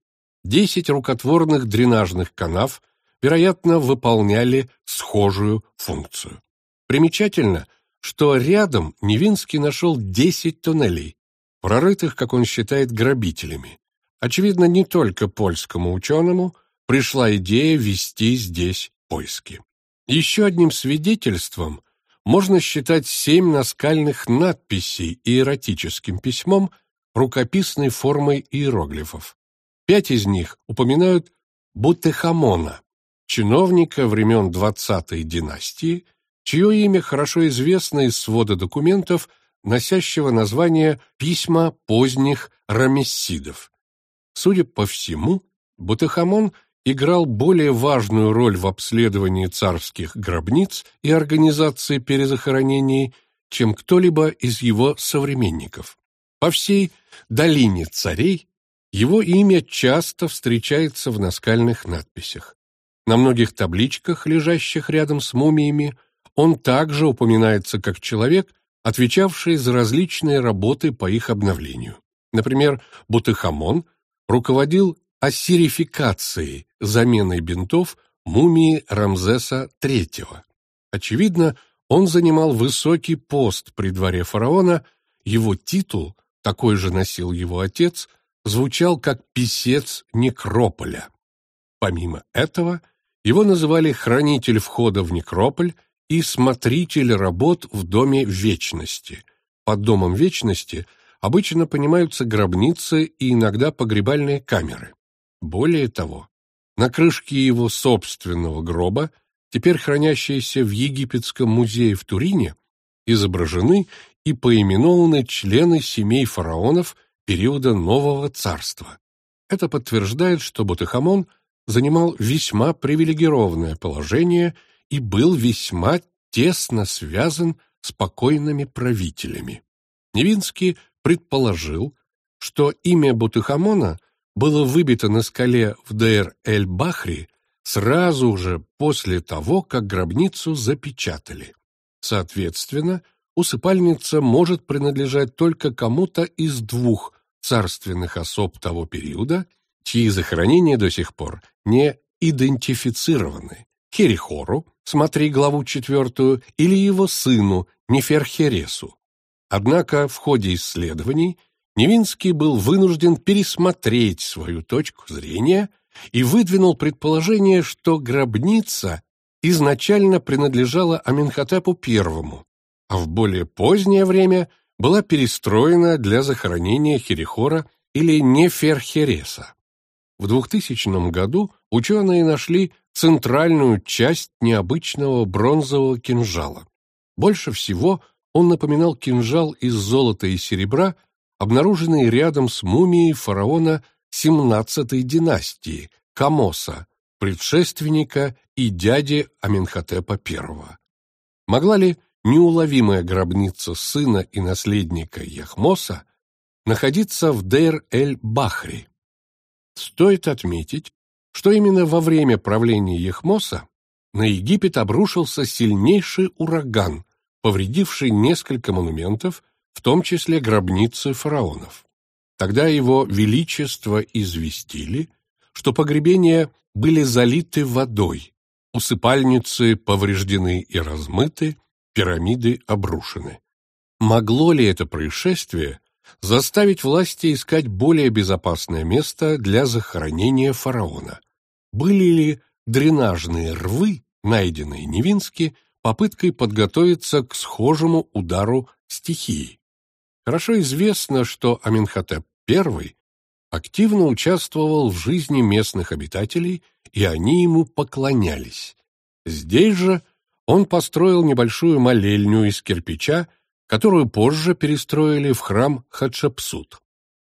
Десять рукотворных дренажных канав, вероятно, выполняли схожую функцию. Примечательно, что рядом Невинский нашел десять туннелей, прорытых, как он считает, грабителями. Очевидно, не только польскому ученому пришла идея вести здесь поиски. Еще одним свидетельством можно считать семь наскальных надписей иеротическим письмом рукописной формой иероглифов. Пять из них упоминают Бутехамона, чиновника времен двадцатой династии, чье имя хорошо известно из свода документов, носящего название «Письма поздних рамессидов». Судя по всему, Бутехамон играл более важную роль в обследовании царских гробниц и организации перезахоронений, чем кто-либо из его современников. По всей долине царей его имя часто встречается в наскальных надписях. На многих табличках, лежащих рядом с мумиями, он также упоминается как человек, отвечавший за различные работы по их обновлению. Например, Бутыхамон руководил ассирификацией, заменой бинтов мумии Рамзеса III. Очевидно, он занимал высокий пост при дворе фараона, его титул, такой же носил его отец, звучал как «писец некрополя». Помимо этого, его называли «хранитель входа в некрополь» и «смотритель работ в Доме Вечности». Под Домом Вечности обычно понимаются гробницы и иногда погребальные камеры. Более того, на крышке его собственного гроба, теперь хранящиеся в Египетском музее в Турине, изображены и поименованы члены семей фараонов периода Нового Царства. Это подтверждает, что Бутыхамон занимал весьма привилегированное положение и был весьма тесно связан с покойными правителями. Невинский предположил, что имя Бутыхамона – было выбито на скале в Дейр-эль-Бахри сразу же после того, как гробницу запечатали. Соответственно, усыпальница может принадлежать только кому-то из двух царственных особ того периода, чьи захоронения до сих пор не идентифицированы. Херихору, смотри главу четвертую, или его сыну Неферхересу. Однако в ходе исследований Невинский был вынужден пересмотреть свою точку зрения и выдвинул предположение, что гробница изначально принадлежала Аменхотепу I, а в более позднее время была перестроена для захоронения Херихора или Неферхереса. В 2000 году ученые нашли центральную часть необычного бронзового кинжала. Больше всего он напоминал кинжал из золота и серебра, обнаруженный рядом с мумией фараона XVII династии Камоса, предшественника и дяди Аменхотепа I. Могла ли неуловимая гробница сына и наследника Яхмоса находиться в Дейр-эль-Бахри? Стоит отметить, что именно во время правления Яхмоса на Египет обрушился сильнейший ураган, повредивший несколько монументов в том числе гробницы фараонов. Тогда его величество известили, что погребения были залиты водой, усыпальницы повреждены и размыты, пирамиды обрушены. Могло ли это происшествие заставить власти искать более безопасное место для захоронения фараона? Были ли дренажные рвы, найденные Невински, попыткой подготовиться к схожему удару стихии? Хорошо известно, что Аменхотеп I активно участвовал в жизни местных обитателей, и они ему поклонялись. Здесь же он построил небольшую молельню из кирпича, которую позже перестроили в храм Хатшепсут.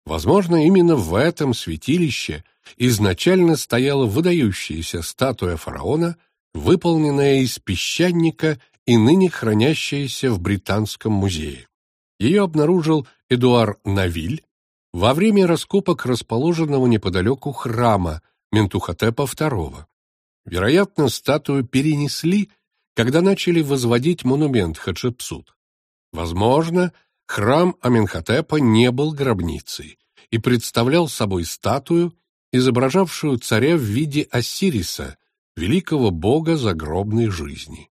Возможно, именно в этом святилище изначально стояла выдающаяся статуя фараона, выполненная из песчаника и ныне хранящаяся в Британском музее. Ее обнаружил Эдуар Навиль во время раскопок расположенного неподалеку храма Ментухотепа II. Вероятно, статую перенесли, когда начали возводить монумент Хатшепсут. Возможно, храм Аменхотепа не был гробницей и представлял собой статую, изображавшую царя в виде Осириса, великого бога загробной жизни.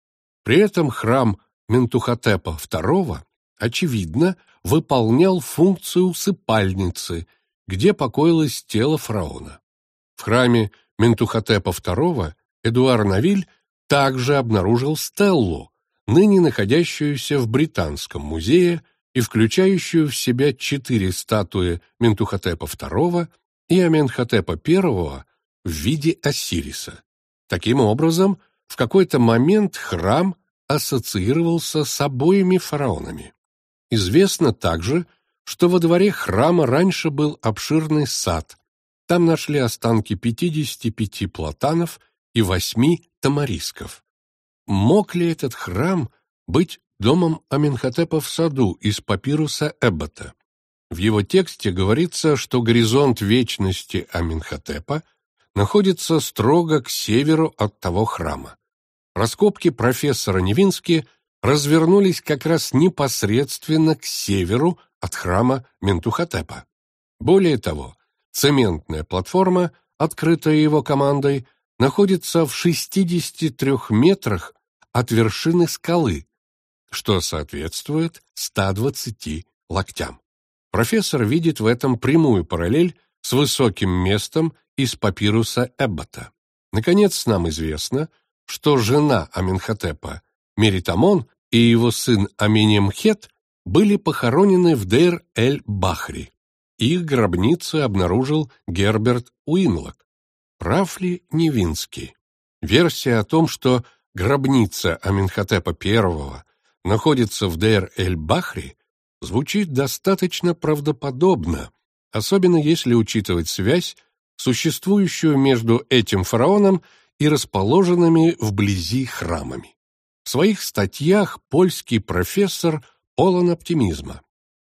При этом храм Ментухотепа II очевидно, выполнял функцию усыпальницы, где покоилось тело фараона. В храме Ментухотепа II Эдуар Навиль также обнаружил стеллу, ныне находящуюся в Британском музее и включающую в себя четыре статуи Ментухотепа II и Аменхотепа I в виде Осириса. Таким образом, в какой-то момент храм ассоциировался с обоими фараонами. Известно также, что во дворе храма раньше был обширный сад. Там нашли останки 55 платанов и 8 тамарисков. Мог ли этот храм быть домом Аменхотепа в саду из папируса Эббота? В его тексте говорится, что горизонт вечности Аменхотепа находится строго к северу от того храма. Раскопки профессора Невински развернулись как раз непосредственно к северу от храма Ментухотепа. Более того, цементная платформа, открытая его командой, находится в 63 метрах от вершины скалы, что соответствует 120 локтям. Профессор видит в этом прямую параллель с высоким местом из папируса Эббота. Наконец, нам известно, что жена Аменхотепа, Меритамон, и его сын Аменемхет были похоронены в Дейр-эль-Бахри. Их гробницы обнаружил Герберт Уинлок. Прав ли Невинский? Версия о том, что гробница Аменхотепа I находится в Дейр-эль-Бахри, звучит достаточно правдоподобно, особенно если учитывать связь, существующую между этим фараоном и расположенными вблизи храмами. В своих статьях польский профессор полон оптимизма.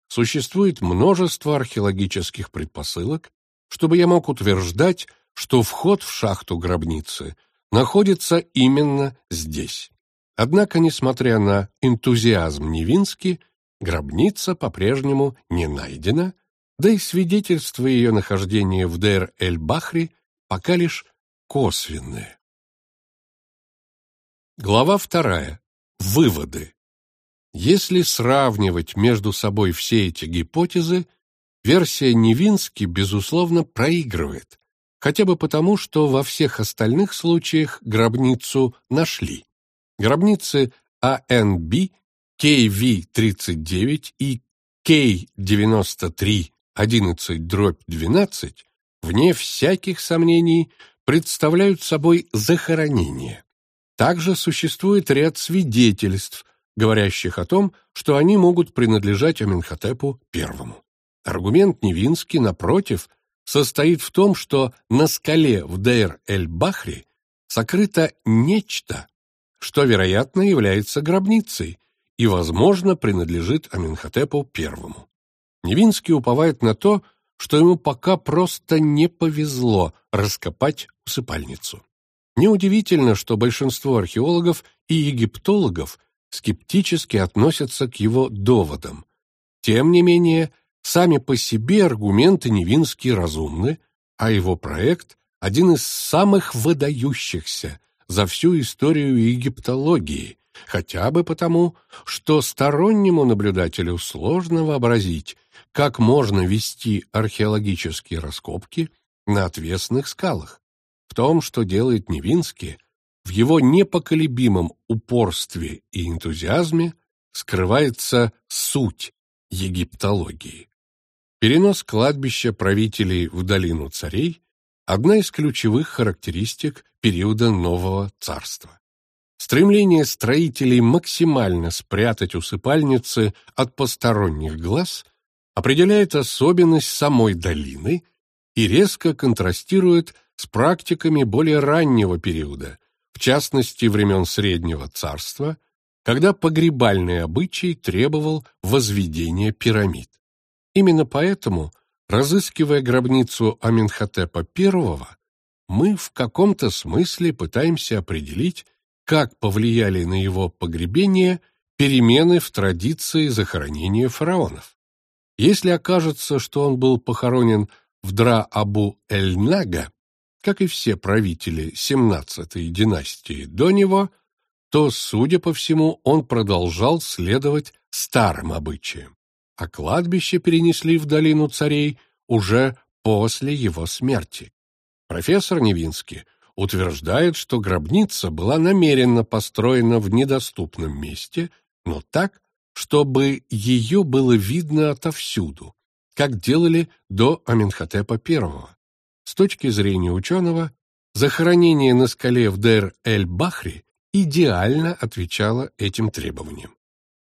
Существует множество археологических предпосылок, чтобы я мог утверждать, что вход в шахту гробницы находится именно здесь. Однако, несмотря на энтузиазм Невински, гробница по-прежнему не найдена, да и свидетельства ее нахождения в Дейр-эль-Бахри пока лишь косвенные. Глава вторая. Выводы. Если сравнивать между собой все эти гипотезы, версия Невински, безусловно, проигрывает, хотя бы потому, что во всех остальных случаях гробницу нашли. Гробницы АНБ, KV-39 и K93-11-12, вне всяких сомнений, представляют собой захоронение. Также существует ряд свидетельств, говорящих о том, что они могут принадлежать Аменхотепу I. Аргумент Невинский, напротив, состоит в том, что на скале в Дейр-эль-Бахри сокрыто нечто, что, вероятно, является гробницей и, возможно, принадлежит Аменхотепу I. Невинский уповает на то, что ему пока просто не повезло раскопать усыпальницу. Неудивительно, что большинство археологов и египтологов скептически относятся к его доводам. Тем не менее, сами по себе аргументы Невински разумны, а его проект – один из самых выдающихся за всю историю египтологии, хотя бы потому, что стороннему наблюдателю сложно вообразить, как можно вести археологические раскопки на отвесных скалах. В том, что делает Невинский, в его непоколебимом упорстве и энтузиазме скрывается суть египтологии. Перенос кладбища правителей в долину царей – одна из ключевых характеристик периода Нового Царства. Стремление строителей максимально спрятать усыпальницы от посторонних глаз определяет особенность самой долины и резко контрастирует с практиками более раннего периода, в частности времен Среднего Царства, когда погребальный обычай требовал возведения пирамид. Именно поэтому, разыскивая гробницу Аменхотепа I, мы в каком-то смысле пытаемся определить, как повлияли на его погребение перемены в традиции захоронения фараонов. Если окажется, что он был похоронен в Дра-Абу-эль-Нага, как и все правители XVII династии до него, то, судя по всему, он продолжал следовать старым обычаям, а кладбище перенесли в долину царей уже после его смерти. Профессор Невинский утверждает, что гробница была намеренно построена в недоступном месте, но так, чтобы ее было видно отовсюду, как делали до Аменхотепа I. С точки зрения ученого, захоронение на скале в Дер-эль-Бахри идеально отвечало этим требованиям.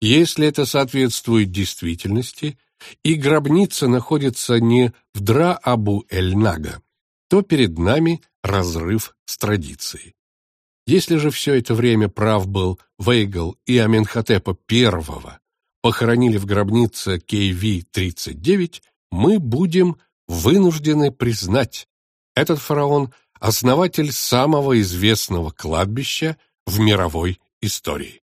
Если это соответствует действительности, и гробница находится не в Дра-Абу-эль-Нага, то перед нами разрыв с традицией. Если же все это время прав был Вейгл и Аменхотепа I похоронили в гробнице KV-39, мы будем вынуждены признать, этот фараон – основатель самого известного кладбища в мировой истории.